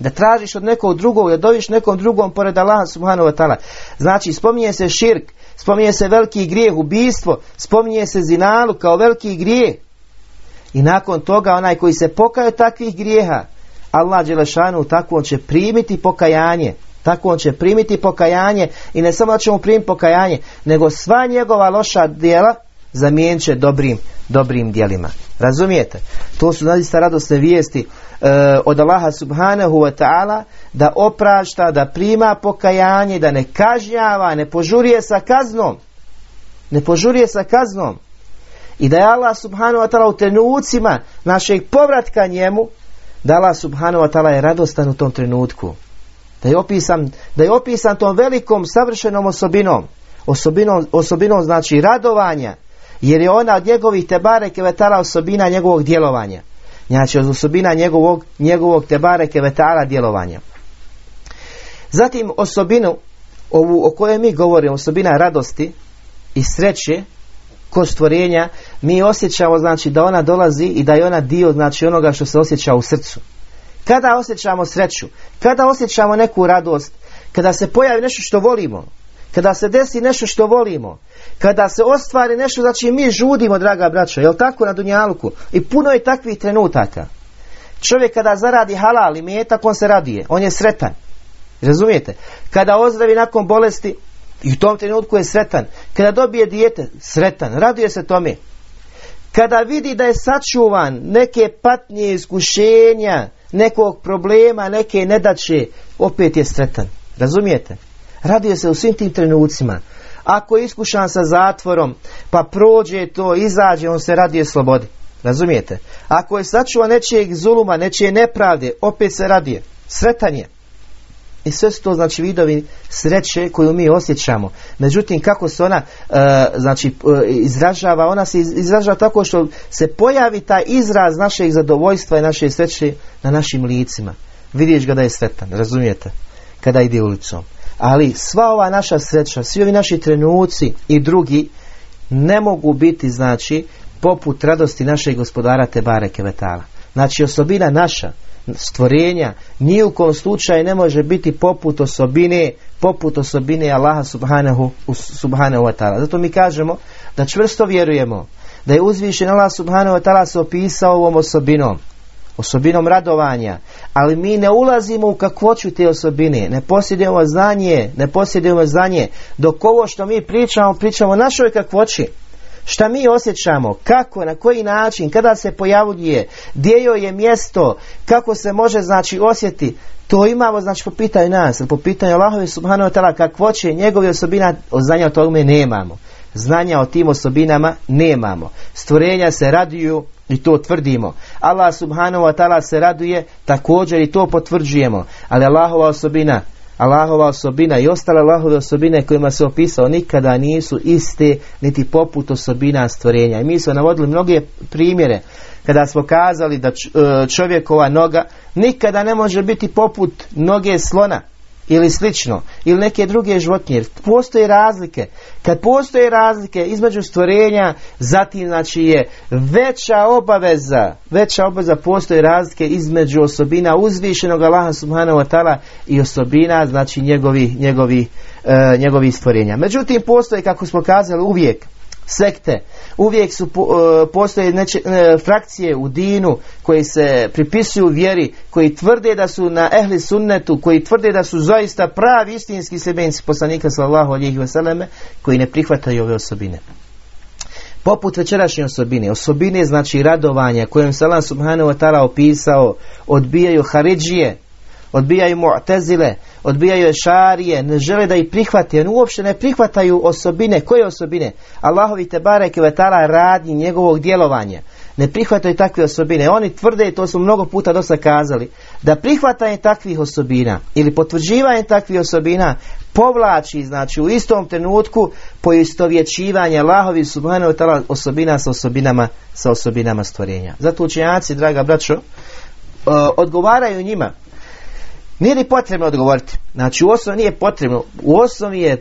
da tražiš od nekog drugog, da doviš nekom drugom pored Allaha subhanahu wa ta'ala. Znači, spominje se širk, spominje se veliki grijeh, ubijstvo, spominje se zinalu kao veliki grijeh. I nakon toga onaj koji se pokaje takvih grijeha, Allah Đelešanu tako on će primiti pokajanje. Tako on će primiti pokajanje i ne samo da će mu primiti pokajanje, nego sva njegova loša djela zamijenit će dobrim, dobrim djelima. Razumijete? To su zaista radosne vijesti e, od Allaha subhanahu wa ta'ala da oprašta, da prima pokajanje, da ne kažnjava, ne požurije sa kaznom. Ne požurije sa kaznom. I da je Allah subhanahu wa ta'ala u trenucima našeg povratka njemu, da Allah subhanahu wa ta'ala je radostan u tom trenutku. Da je opisan, da je opisan tom velikom savršenom osobinom. Osobinom, osobinom znači radovanja, jer je ona od njegovih tebare kevetala osobina njegovog djelovanja. Znači osobina njegovog, njegovog tebare kevetala djelovanja. Zatim osobinu ovu o kojoj mi govorimo, osobina radosti i sreće kod stvorenja, mi osjećamo znači da ona dolazi i da je ona dio znači onoga što se osjeća u srcu. Kada osjećamo sreću, kada osjećamo neku radost, kada se pojavi nešto što volimo, kada se desi nešto što volimo, kada se ostvari nešto, znači mi žudimo, draga braća, jel tako na Dunjaluku? I puno je takvih trenutaka. Čovjek kada zaradi halal i metak, on se radije, on je sretan. Razumijete? Kada ozdravi nakon bolesti, i u tom trenutku je sretan. Kada dobije dijete, sretan, raduje se tome. Kada vidi da je sačuvan neke patnje, iskušenja, nekog problema, neke nedaće, opet je sretan. Razumijete? Raduje se u svim tim trenucima. Ako je iskušan sa zatvorom, pa prođe to, izađe, on se radije slobodi. Razumijete? Ako je sačuvan nečijeg zuluma, nečije nepravde, opet se radije. Sretan je. I sve su to znači vidovi sreće koju mi osjećamo. Međutim, kako se ona e, znači e, izražava, ona se izražava tako što se pojavi taj izraz našeg zadovoljstva i naše sreće na našim licima. Vidiš ga da je sretan, razumijete? Kada ide ulicom. Ali sva ova naša sreća, svi ovi naši trenuci i drugi ne mogu biti znači poput radosti našeg gospodara Tebare Kevetala. Znači osobina naša stvorenja ni u kom slučaju ne može biti poput osobine poput osobine Allaha subhanahu, subhanahu wa ta'ala. Zato mi kažemo da čvrsto vjerujemo da je uzvišen Allah subhanahu wa ta'ala se opisao ovom osobinom osobinom radovanja, ali mi ne ulazimo u kakvoću te osobine, ne posjedujemo znanje, ne posjedujemo znanje, dok ovo što mi pričamo, pričamo našoj kakvoći. Šta mi osjećamo, kako, na koji način, kada se pojavljuje, gdje joj je mjesto, kako se može znači osjeti, to imamo znači po pitanju nas, po pitanju Allahove subhanahu wa ta'ala kakvoće njegove osobina, znanja o tome nemamo. Znanja o tim osobinama nemamo. Stvorenja se raduju i to tvrdimo. Allah subhanahu wa ta'ala se raduje također i to potvrđujemo. Ali Allahova osobina Allahova osobina i ostale Allahove osobine kojima se opisao nikada nisu iste niti poput osobina stvorenja. I mi smo navodili mnoge primjere kada smo kazali da e, čovjekova noga nikada ne može biti poput noge slona ili slično, ili neke druge životinje. Postoje razlike. Kad postoje razlike između stvorenja, zatim znači je veća obaveza, veća obaveza postoje razlike između osobina uzvišenog Allaha subhanahu wa ta'ala i osobina znači njegovi, njegovi, e, njegovi stvorenja. Međutim, postoje, kako smo kazali, uvijek sekte. Uvijek su e, postoje neče, e, frakcije u dinu koji se pripisuju vjeri, koji tvrde da su na ehli sunnetu, koji tvrde da su zaista pravi istinski sebenci poslanika sallallahu alejhi ve selleme, koji ne prihvataju ove osobine. Poput večerašnje osobine, osobine znači radovanja kojom se Allah subhanahu wa ta'ala opisao, odbijaju haridžije, odbijaju mu'tezile, odbijaju šarije, ne žele da ih prihvate, oni uopšte ne prihvataju osobine, koje osobine? Allahovi te bareke vetala radnji njegovog djelovanja. Ne prihvataju takve osobine. Oni tvrde, to smo mnogo puta dosta kazali, da prihvatanje takvih osobina ili potvrđivanje takvih osobina povlači, znači u istom trenutku poistovjećivanje Allahovi subhanahu wa osobina sa osobinama, sa osobinama stvorenja. Zato učenjaci, draga braćo, odgovaraju njima nije ni potrebno odgovoriti. Znači u osnovi nije potrebno. U osnovi je e,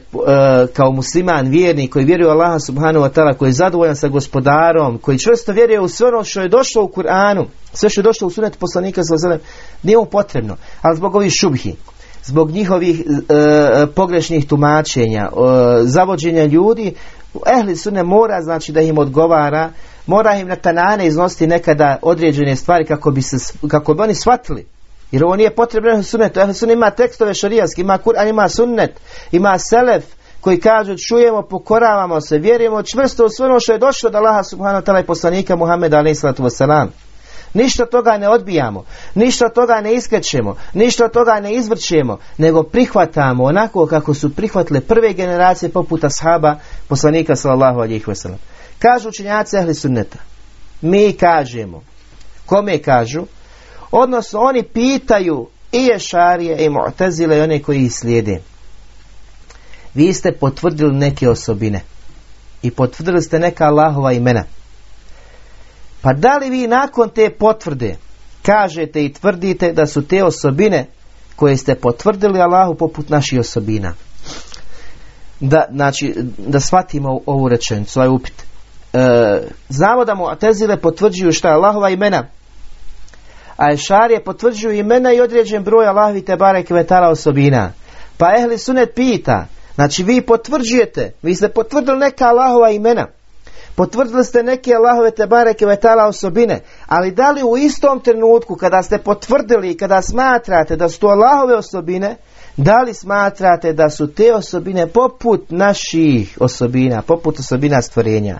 kao musliman vjernik koji vjeruje u Allaha subhanahu wa ta'ala, koji je zadovoljan sa gospodarom, koji čvrsto vjeruje u sve ono što je došlo u Kur'anu, sve što je došlo u sunetu poslanika sallallahu nije mu potrebno. Ali zbog ovih šubhi, zbog njihovih e, pogrešnih tumačenja, e, zavođenja ljudi, ehli sunne mora znači da im odgovara, mora im na tanane iznositi nekada određene stvari kako bi, se, kako bi oni shvatili jer ovo nije potrebno sunnetu. Ehl sunnet ima tekstove šarijanske, ima Kur'an, ima sunnet, ima selef koji kažu čujemo, pokoravamo se, vjerujemo čvrsto u sve ono što je došlo od Allaha subhanahu wa ta'ala i poslanika Muhammeda alaihi salatu wasalam. Ništa toga ne odbijamo, ništa toga ne iskrećemo, ništa toga ne izvrćemo, nego prihvatamo onako kako su prihvatile prve generacije poput ashaba poslanika sallallahu alaihi wasalam. Kažu učenjaci ahli sunneta, mi kažemo, kome kažu? Odnosno oni pitaju i ješarije i mu'tezile i one koji ih slijede. Vi ste potvrdili neke osobine i potvrdili ste neka Allahova imena. Pa da li vi nakon te potvrde kažete i tvrdite da su te osobine koje ste potvrdili Allahu poput naših osobina? Da, znači, da shvatimo ovu rečenicu, ovaj upit. E, znamo da mu atezile potvrđuju šta Allahova imena, a Ešarije potvrđuju imena i određen broj Allahovi te barek osobina. Pa Ehli Sunet pita, znači vi potvrđujete, vi ste potvrdili neka Allahova imena, potvrdili ste neke Allahove te bareke osobine, ali da li u istom trenutku kada ste potvrdili i kada smatrate da su to Allahove osobine, da li smatrate da su te osobine poput naših osobina, poput osobina stvorenja?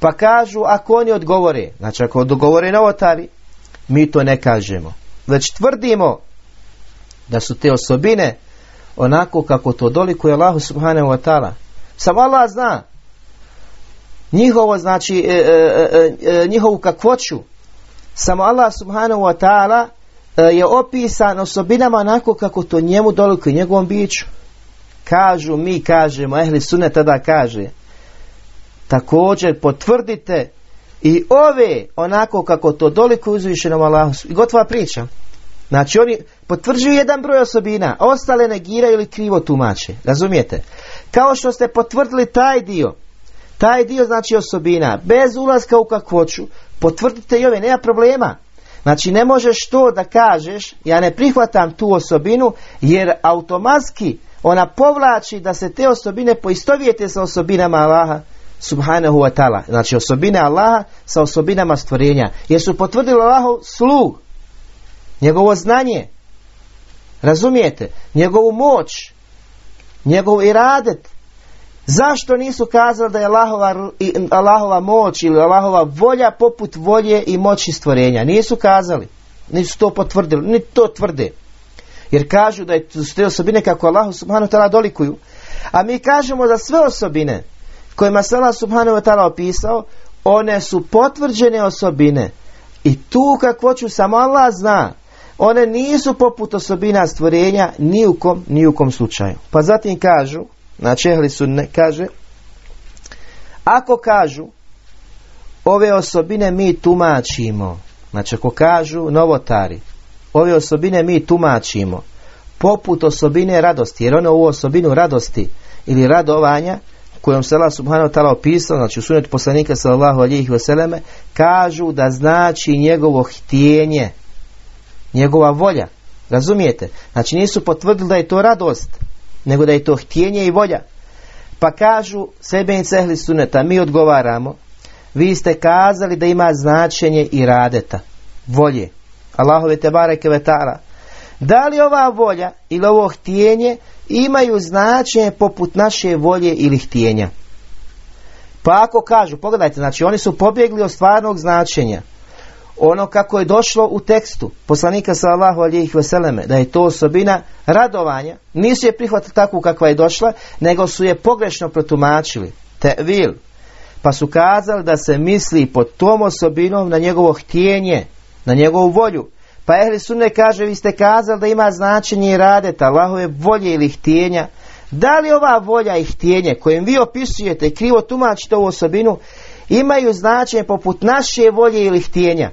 Pa kažu, ako oni odgovore, znači ako odgovore novotari, mi to ne kažemo. Već tvrdimo da su te osobine onako kako to dolikuje Allahu subhanahu wa ta'ala. Sam Allah zna njihovo znači e, e, e, njihovu kakvoću. Samo Allah subhanahu wa ta'ala je opisan osobinama onako kako to njemu dolikuje njegovom biću. Kažu, mi kažemo, ehli sunne tada kaže također potvrdite i ove, onako kako to doliko uzvišenom Allahu, i gotova priča. Znači oni potvrđuju jedan broj osobina, a ostale negiraju ili krivo tumače. Razumijete? Kao što ste potvrdili taj dio, taj dio znači osobina, bez ulaska u kakvoću, potvrdite i ove, nema problema. Znači ne možeš to da kažeš, ja ne prihvatam tu osobinu, jer automatski ona povlači da se te osobine poistovijete sa osobinama Allaha subhanahu wa ta'ala. Znači osobine Allaha sa osobinama stvorenja. Jer su potvrdili Allahov sluh. Njegovo znanje. Razumijete? Njegovu moć. Njegov iradet. Zašto nisu kazali da je Allahova, Allahova moć ili Allahova volja poput volje i moći stvorenja? Nisu kazali. Nisu to potvrdili. Ni to tvrde. Jer kažu da su te osobine kako Allahu subhanahu wa ta'ala dolikuju. A mi kažemo da sve osobine kojima se Allah subhanahu wa ta'ala opisao, one su potvrđene osobine. I tu kakvoću samo Allah zna. One nisu poput osobina stvorenja ni u kom, ni u kom slučaju. Pa zatim kažu, znači ehli sunne, kaže, ako kažu ove osobine mi tumačimo, znači ako kažu novotari, ove osobine mi tumačimo poput osobine radosti, jer one u osobinu radosti ili radovanja kojom se Allah subhanahu wa ta'ala opisao, znači u sunetu poslanika sallallahu alihi vseleme, kažu da znači njegovo htjenje, njegova volja. Razumijete? Znači nisu potvrdili da je to radost, nego da je to htjenje i volja. Pa kažu sebe i cehli suneta, mi odgovaramo, vi ste kazali da ima značenje i radeta, volje. Allahove te bareke vetara. Da li ova volja ili ovo htjenje imaju značenje poput naše volje ili htjenja? Pa ako kažu, pogledajte, znači oni su pobjegli od stvarnog značenja. Ono kako je došlo u tekstu poslanika sallahu alijih veseleme, da je to osobina radovanja, nisu je prihvatili takvu kakva je došla, nego su je pogrešno protumačili. Tevil. Pa su kazali da se misli pod tom osobinom na njegovo htjenje, na njegovu volju. Pa Ehli Sunne kaže, vi ste kazali da ima značenje i radeta, Allahove volje ili htjenja. Da li ova volja i htjenje kojim vi opisujete i krivo tumačite ovu osobinu, imaju značenje poput naše volje ili htjenja?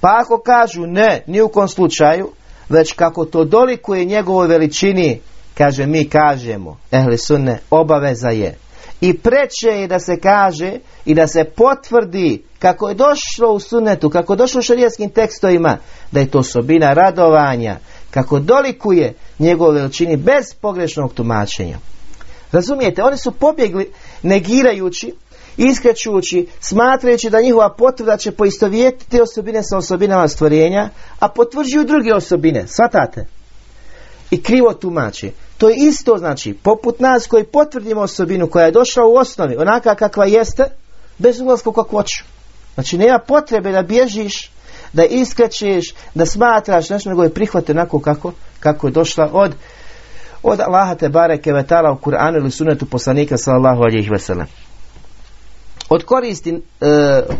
Pa ako kažu ne, ni u kom slučaju, već kako to dolikuje njegovoj veličini, kaže mi kažemo, ehli sunne, obaveza je. I preče je da se kaže i da se potvrdi kako je došlo u sunetu, kako je došlo u šarijaskim tekstovima, da je to osobina radovanja, kako dolikuje njegove veličini bez pogrešnog tumačenja. Razumijete, oni su pobjegli negirajući, iskrećući, smatrajući da njihova potvrda će poistovjetiti osobine sa osobinama stvorenja, a potvrđuju druge osobine, svatate? I krivo tumači. To je isto znači, poput nas koji potvrdimo osobinu koja je došla u osnovi, onaka kakva jeste, bez ulaska u kakvoću. Znači nema potrebe da bježiš, da iskrećeš, da smatraš nešto, nego je prihvati onako kako, kako je došla od od Allaha te bareke vetala u Kur'anu ili sunetu poslanika sallallahu alejhi ve. Od koristi e,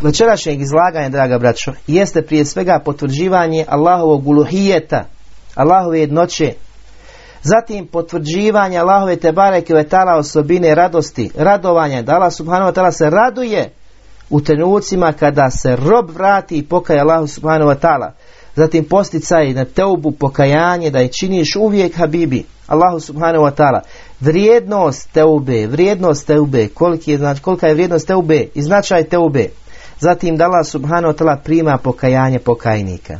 večerašnjeg izlaganja, draga braćo, jeste prije svega potvrđivanje Allahovog uluhijeta, Allahove jednoće, zatim potvrđivanje Allahove te bareke vetala osobine radosti, radovanja, da Allah subhanahu wa ta'ala se raduje u trenucima kada se rob vrati i pokaja Allahu subhanahu wa ta'ala. Zatim posticaj na teubu pokajanje da je činiš uvijek habibi. Allahu subhanahu wa ta'ala. Vrijednost teube, vrijednost teube, koliki je, znači, kolika je vrijednost teube i značaj teube. Zatim da Allah subhanahu wa ta'ala prima pokajanje pokajnika.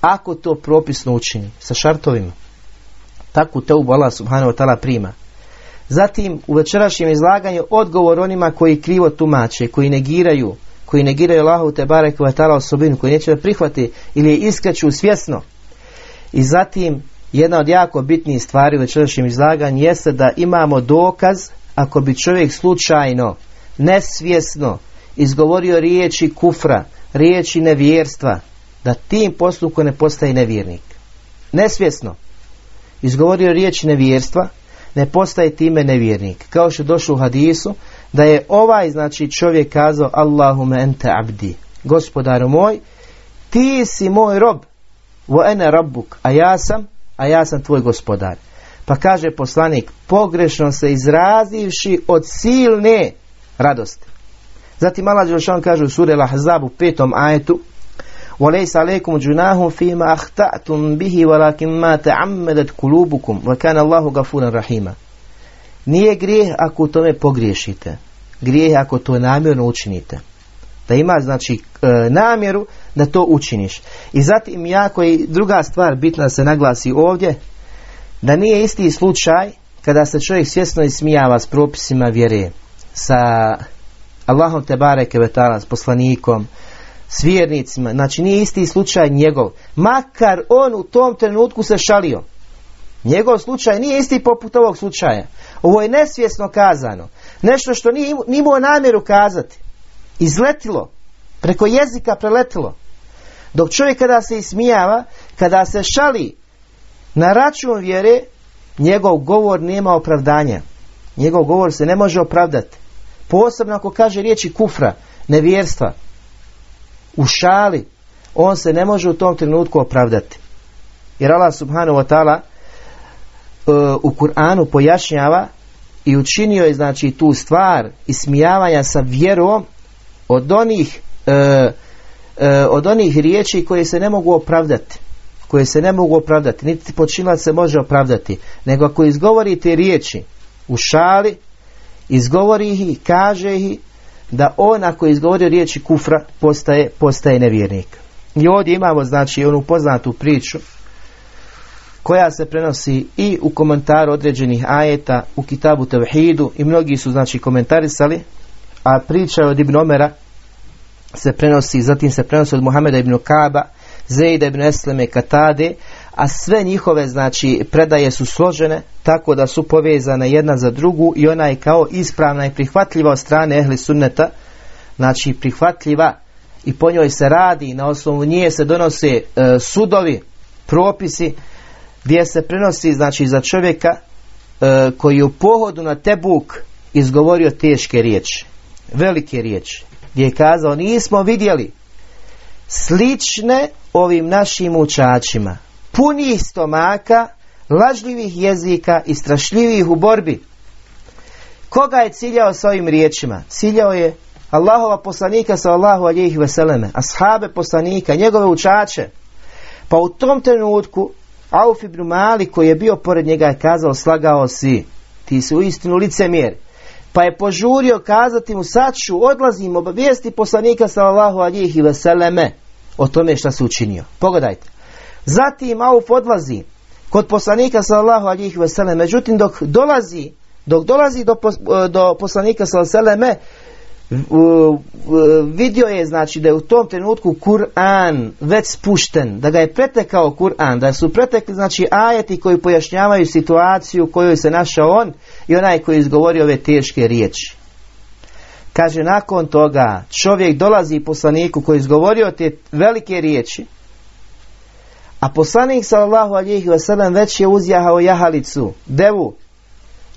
Ako to propisno učini, sa šartovima, takvu teubu Allah subhanahu wa ta'ala prima. Zatim u večerašnjem izlaganju odgovor onima koji krivo tumače, koji negiraju, koji negiraju Allahu te barek ta'ala osobinu, koji neće da prihvati ili je iskreću svjesno. I zatim jedna od jako bitnijih stvari u večerašnjem izlaganju jeste da imamo dokaz ako bi čovjek slučajno, nesvjesno izgovorio riječi kufra, riječi nevjerstva, da tim postupkom ne postaje nevjernik. Nesvjesno izgovorio riječi nevjerstva, ne postaje time nevjernik. Kao što je došlo u hadisu, da je ovaj znači čovjek kazao Allahume ente abdi. Gospodaru moj, ti si moj rob, vo ene rabbuk, a ja sam, a ja sam tvoj gospodar. Pa kaže poslanik, pogrešno se izrazivši od silne radosti. Zatim Allah Đelšan kaže u suri Lahzab u petom ajetu, وليس عليكم جناح فيما أخطأتم به ولكن ما تعمدت قلوبكم وكان الله غفورا رحيما Nije grijeh ako u tome pogriješite. Grijeh ako to namjerno učinite. Da ima znači e, namjeru da to učiniš. I zatim jako i druga stvar bitna se naglasi ovdje, da nije isti slučaj kada se čovjek svjesno ismijava s propisima vjere, sa Allahom te bareke vetala, s poslanikom, s vjernicima, znači nije isti slučaj njegov, makar on u tom trenutku se šalio. Njegov slučaj nije isti poput ovog slučaja. Ovo je nesvjesno kazano. Nešto što nije imao namjeru kazati. Izletilo. Preko jezika preletilo. Dok čovjek kada se ismijava, kada se šali na račun vjere, njegov govor nema opravdanja. Njegov govor se ne može opravdati. Posebno ako kaže riječi kufra, nevjerstva, u šali, on se ne može u tom trenutku opravdati. Jer Allah subhanahu wa ta'ala e, u Kur'anu pojašnjava i učinio je znači tu stvar ismijavanja sa vjerom od onih e, e, od onih riječi koje se ne mogu opravdati koje se ne mogu opravdati niti počinlac se može opravdati nego ako izgovorite riječi u šali izgovori ih i kaže ih da on ako izgovori riječi kufra postaje, postaje nevjernik. I ovdje imamo znači onu poznatu priču koja se prenosi i u komentaru određenih ajeta u Kitabu Tevhidu i mnogi su znači komentarisali a priča od Ibn Omera se prenosi, zatim se prenosi od Muhameda ibn Kaba, Zejda ibn Esleme, Katade, a sve njihove znači predaje su složene tako da su povezane jedna za drugu i ona je kao ispravna i prihvatljiva od strane ehli sunneta, znači prihvatljiva i po njoj se radi, na osnovu nje se donose e, sudovi, propisi gdje se prenosi znači za čovjeka e, koji u pohodu na Tebuk izgovorio teške riječi, velike riječi, gdje je kazao nismo vidjeli slične ovim našim učačima, punih stomaka, lažljivih jezika i strašljivih u borbi. Koga je ciljao s ovim riječima? Ciljao je Allahova poslanika sa Allahu alijih veseleme, ashabe poslanika, njegove učače. Pa u tom trenutku Auf ibn Mali koji je bio pored njega je kazao slagao si, ti si u istinu licemjer. Pa je požurio kazati mu sad ću odlazim obavijesti poslanika sallallahu alihi veseleme o tome što se učinio. Pogledajte. Zatim Auf odlazi kod poslanika sallallahu alihi veseleme. Međutim dok dolazi dok dolazi do, do poslanika sallallahu alihi vidio je znači da je u tom trenutku Kur'an već spušten, da ga je pretekao Kur'an, da su pretekli znači ajeti koji pojašnjavaju situaciju u kojoj se našao on i onaj koji izgovorio ove teške riječi. Kaže nakon toga čovjek dolazi poslaniku koji izgovorio te velike riječi, a poslanik sallallahu alihi wasallam već je uzjahao jahalicu, devu,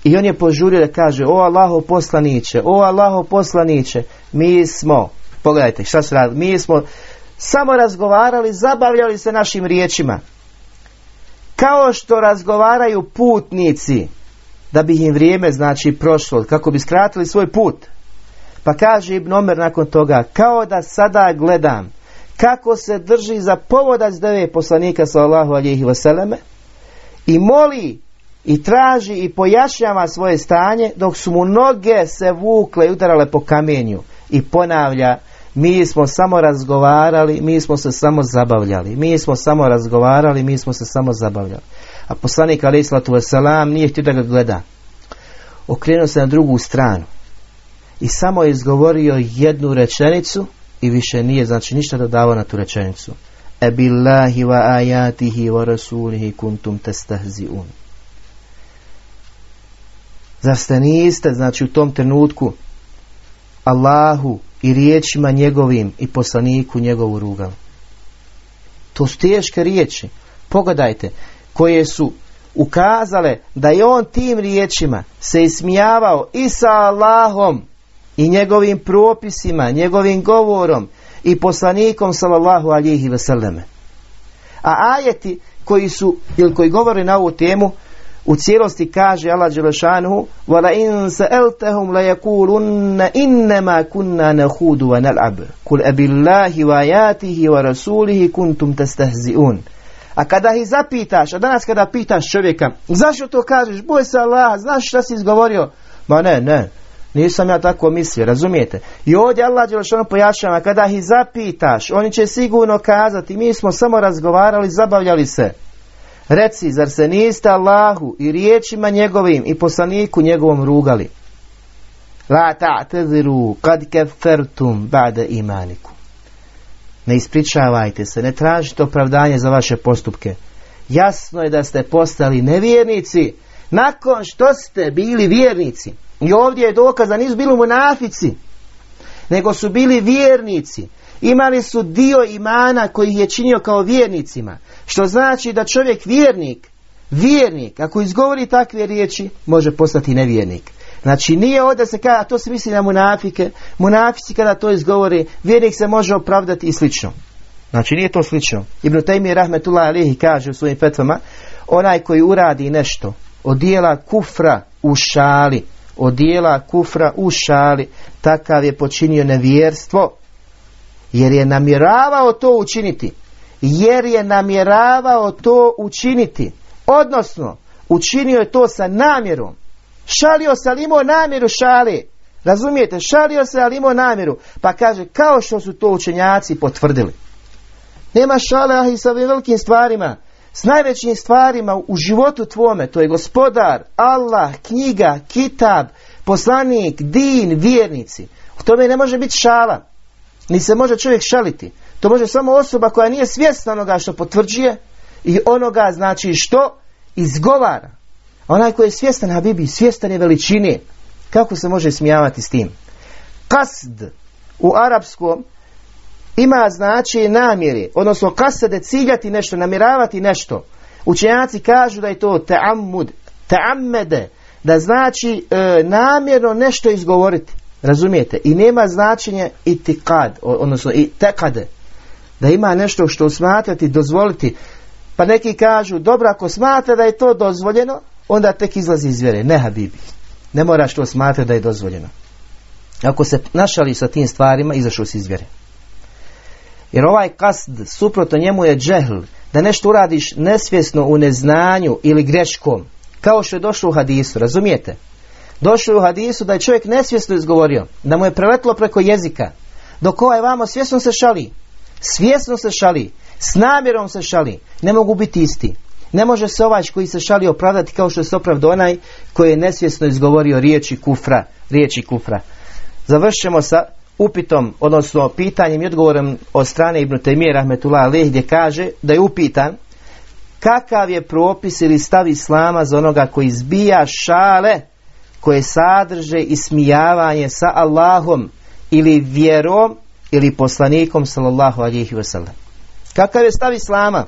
i on je požurio da kaže, o Allaho poslaniće, o Allaho poslaniće, mi smo, pogledajte šta se radi, mi smo samo razgovarali, zabavljali se našim riječima. Kao što razgovaraju putnici, da bi im vrijeme znači prošlo, kako bi skratili svoj put. Pa kaže Ibn Omer nakon toga, kao da sada gledam kako se drži za povodac deve poslanika sallahu alihi vseleme i moli i traži i pojašnjava svoje stanje dok su mu noge se vukle i udarale po kamenju i ponavlja mi smo samo razgovarali, mi smo se samo zabavljali, mi smo samo razgovarali, mi smo se samo zabavljali. A poslanik alaih sallatu wasalam nije htio da ga gleda. Okrenuo se na drugu stranu i samo je izgovorio jednu rečenicu i više nije znači ništa dodavao na tu rečenicu. E billahi wa ajatihi wa rasulihi kuntum testahzi'un. Zar ste niste, znači u tom trenutku, Allahu i riječima njegovim i poslaniku njegovu rugali? To su teške riječi. Pogledajte, koje su ukazale da je on tim riječima se ismijavao i sa Allahom i njegovim propisima, njegovim govorom i poslanikom sallallahu alihi vseleme. A ajeti koji su, ili koji govore na ovu temu, u cijelosti kaže Allah Đelešanu وَلَا إِن سَأَلْتَهُمْ لَيَكُولُنَّ إِنَّمَا كُنَّا نَخُودُ وَنَلْعَبُ كُلْ أَبِ اللَّهِ وَآيَاتِهِ وَرَسُولِهِ كُنْتُمْ تَسْتَهْزِئُونَ A kada ih zapitaš, a danas kada pitaš čovjeka, zašto to kažeš, boj se Allah, znaš šta si izgovorio? Ma ne, ne, nisam ja tako mislio, razumijete? I ovdje Allah Đelešanu pojašnjava, kada ih zapitaš, oni će sigurno kazati, mi smo samo razgovarali, zabavljali se. Reci, zar se niste Allahu i riječima njegovim i poslaniku njegovom rugali? La ta'tadiru kad kefertum ba'da imaniku. Ne ispričavajte se, ne tražite opravdanje za vaše postupke. jasno je da ste postali nevjernici nakon što ste bili vjernici. I ovdje je dokaz da nisu bili munafici, nego su bili vjernici. Imali su dio imana koji je činio kao vjernicima. Što znači da čovjek vjernik, vjernik, ako izgovori takve riječi, može postati nevjernik. Znači nije ovdje se kada, to se misli na munafike, munafici kada to izgovori, vjernik se može opravdati i slično. Znači nije to slično. Ibn Taymi Rahmetullah alihi kaže u svojim fetvama, onaj koji uradi nešto od dijela kufra u šali, od dijela kufra u šali, takav je počinio nevjerstvo, jer je namjeravao to učiniti. Jer je namjeravao to učiniti. Odnosno, učinio je to sa namjerom. Šalio se, ali imao namjeru šali. Razumijete? Šalio se, ali imao namjeru. Pa kaže, kao što su to učenjaci potvrdili. Nema šale, i sa velikim stvarima. S najvećim stvarima u životu tvome, to je gospodar, Allah, knjiga, kitab, poslanik, din, vjernici. U tome ne može biti šala. Ni se može čovjek šaliti. To može samo osoba koja nije svjesna onoga što potvrđuje i onoga znači što izgovara. Onaj koji je svjestan Habibi, svjestan je veličine. Kako se može smijavati s tim? Kasd u arapskom ima znači namjeri, odnosno kasade ciljati nešto, namjeravati nešto. Učenjaci kažu da je to ta'ammud, ta'ammede, da znači e, namjerno nešto izgovoriti. Razumijete? I nema značenje itikad, odnosno i tekade. Da ima nešto što smatrati, dozvoliti. Pa neki kažu, dobro, ako smatra da je to dozvoljeno, onda tek izlazi iz vjere. Ne, Habibi. Ne moraš to smatrati da je dozvoljeno. Ako se našali sa tim stvarima, izašao si iz vjere. Jer ovaj kasd, suprotno njemu je džehl, da nešto uradiš nesvjesno u neznanju ili greškom, kao što je došlo u hadisu, razumijete? Došlo je u hadisu da je čovjek nesvjesno izgovorio, da mu je preletlo preko jezika, dok ovaj vamo svjesno se šali, svjesno se šali, s namjerom se šali, ne mogu biti isti. Ne može se ovaj koji se šali opravdati kao što se opravdao onaj koji je nesvjesno izgovorio riječi kufra, riječi kufra. Završćemo sa upitom, odnosno pitanjem i odgovorom od strane Ibn Taymije Rahmetullah Ali gdje kaže da je upitan kakav je propis ili stav Islama za onoga koji zbija šale koje sadrže ismijavanje sa Allahom ili vjerom ili poslanikom sallallahu alihi wasallam. Kakav je stav Islama?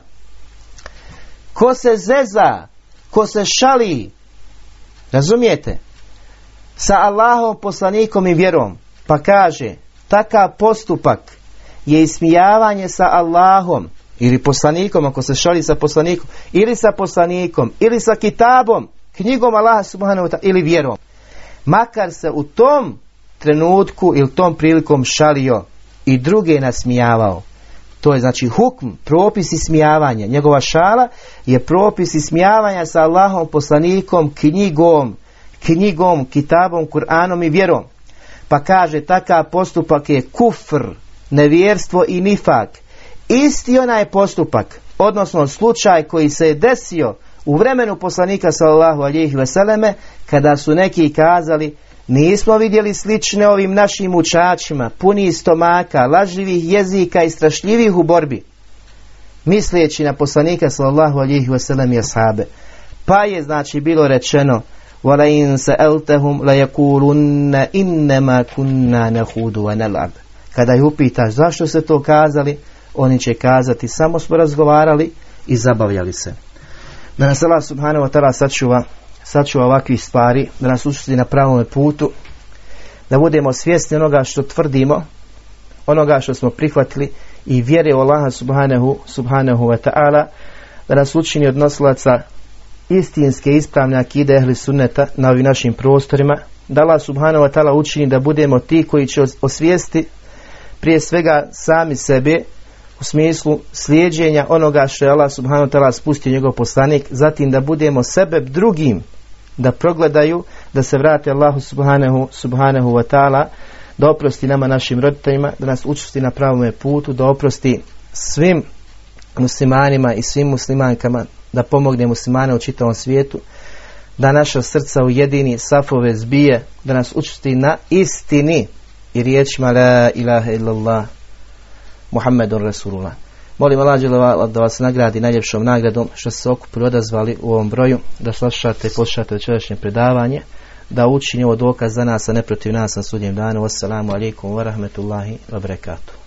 Ko se zeza, ko se šali, razumijete, sa Allahom, poslanikom i vjerom, pa kaže, takav postupak je ismijavanje sa Allahom ili poslanikom, ako se šali sa poslanikom, ili sa poslanikom, ili sa kitabom, knjigom Allaha subhanahu wa ta'ala, ili vjerom. Makar se u tom trenutku ili tom prilikom šalio i druge nasmijavao. To je znači hukm, propis ismijavanja. Njegova šala je propis ismijavanja sa Allahom, poslanikom, knjigom, knjigom, kitabom, Kur'anom i vjerom. Pa kaže takav postupak je kufr, nevjerstvo i nifak. Isti onaj postupak, odnosno slučaj koji se je desio u vremenu poslanika sallallahu alihi veseleme, kada su neki kazali nismo vidjeli slične ovim našim učačima, puni stomaka, lažljivih jezika i strašljivih u borbi, misleći na poslanika sallallahu alihi wasallam i ashabe. Pa je znači bilo rečeno وَلَئِنْ سَأَلْتَهُمْ لَيَكُولُنَّ إِنَّمَا كُنَّا نَهُودُ وَنَلَعْبِ Kada ih upitaš zašto se to kazali, oni će kazati samo smo razgovarali i zabavljali se. Da nas Allah subhanahu wa ta'ala sačuva, sačuva ovakvih stvari, da nas učiti na pravom putu, da budemo svjesni onoga što tvrdimo, onoga što smo prihvatili i vjere u Allaha subhanahu, subhanahu wa ta'ala, da nas učini od nosilaca istinske ispravne akide ehli sunneta na ovim našim prostorima, da Allah subhanahu wa ta'ala učini da budemo ti koji će osvijesti prije svega sami sebe u smislu slijeđenja onoga što je Allah subhanahu wa ta'ala spustio njegov poslanik, zatim da budemo sebe drugim da progledaju, da se vrate Allahu subhanahu, subhanahu wa ta'ala, da oprosti nama našim roditeljima, da nas učusti na pravome putu, da oprosti svim muslimanima i svim muslimankama, da pomogne muslimane u čitavom svijetu, da naša srca ujedini, safove zbije, da nas učusti na istini i riječima la ilaha illallah Muhammedun Rasulullah. Molim Allah da vas nagradi najljepšom nagradom što se okupili odazvali u ovom broju, da slušate i poslušate večerašnje predavanje, da učini ovo dokaz za nas, a ne protiv nas na sudnjem danu. Wassalamu alaikum wa rahmetullahi wa barakatuh.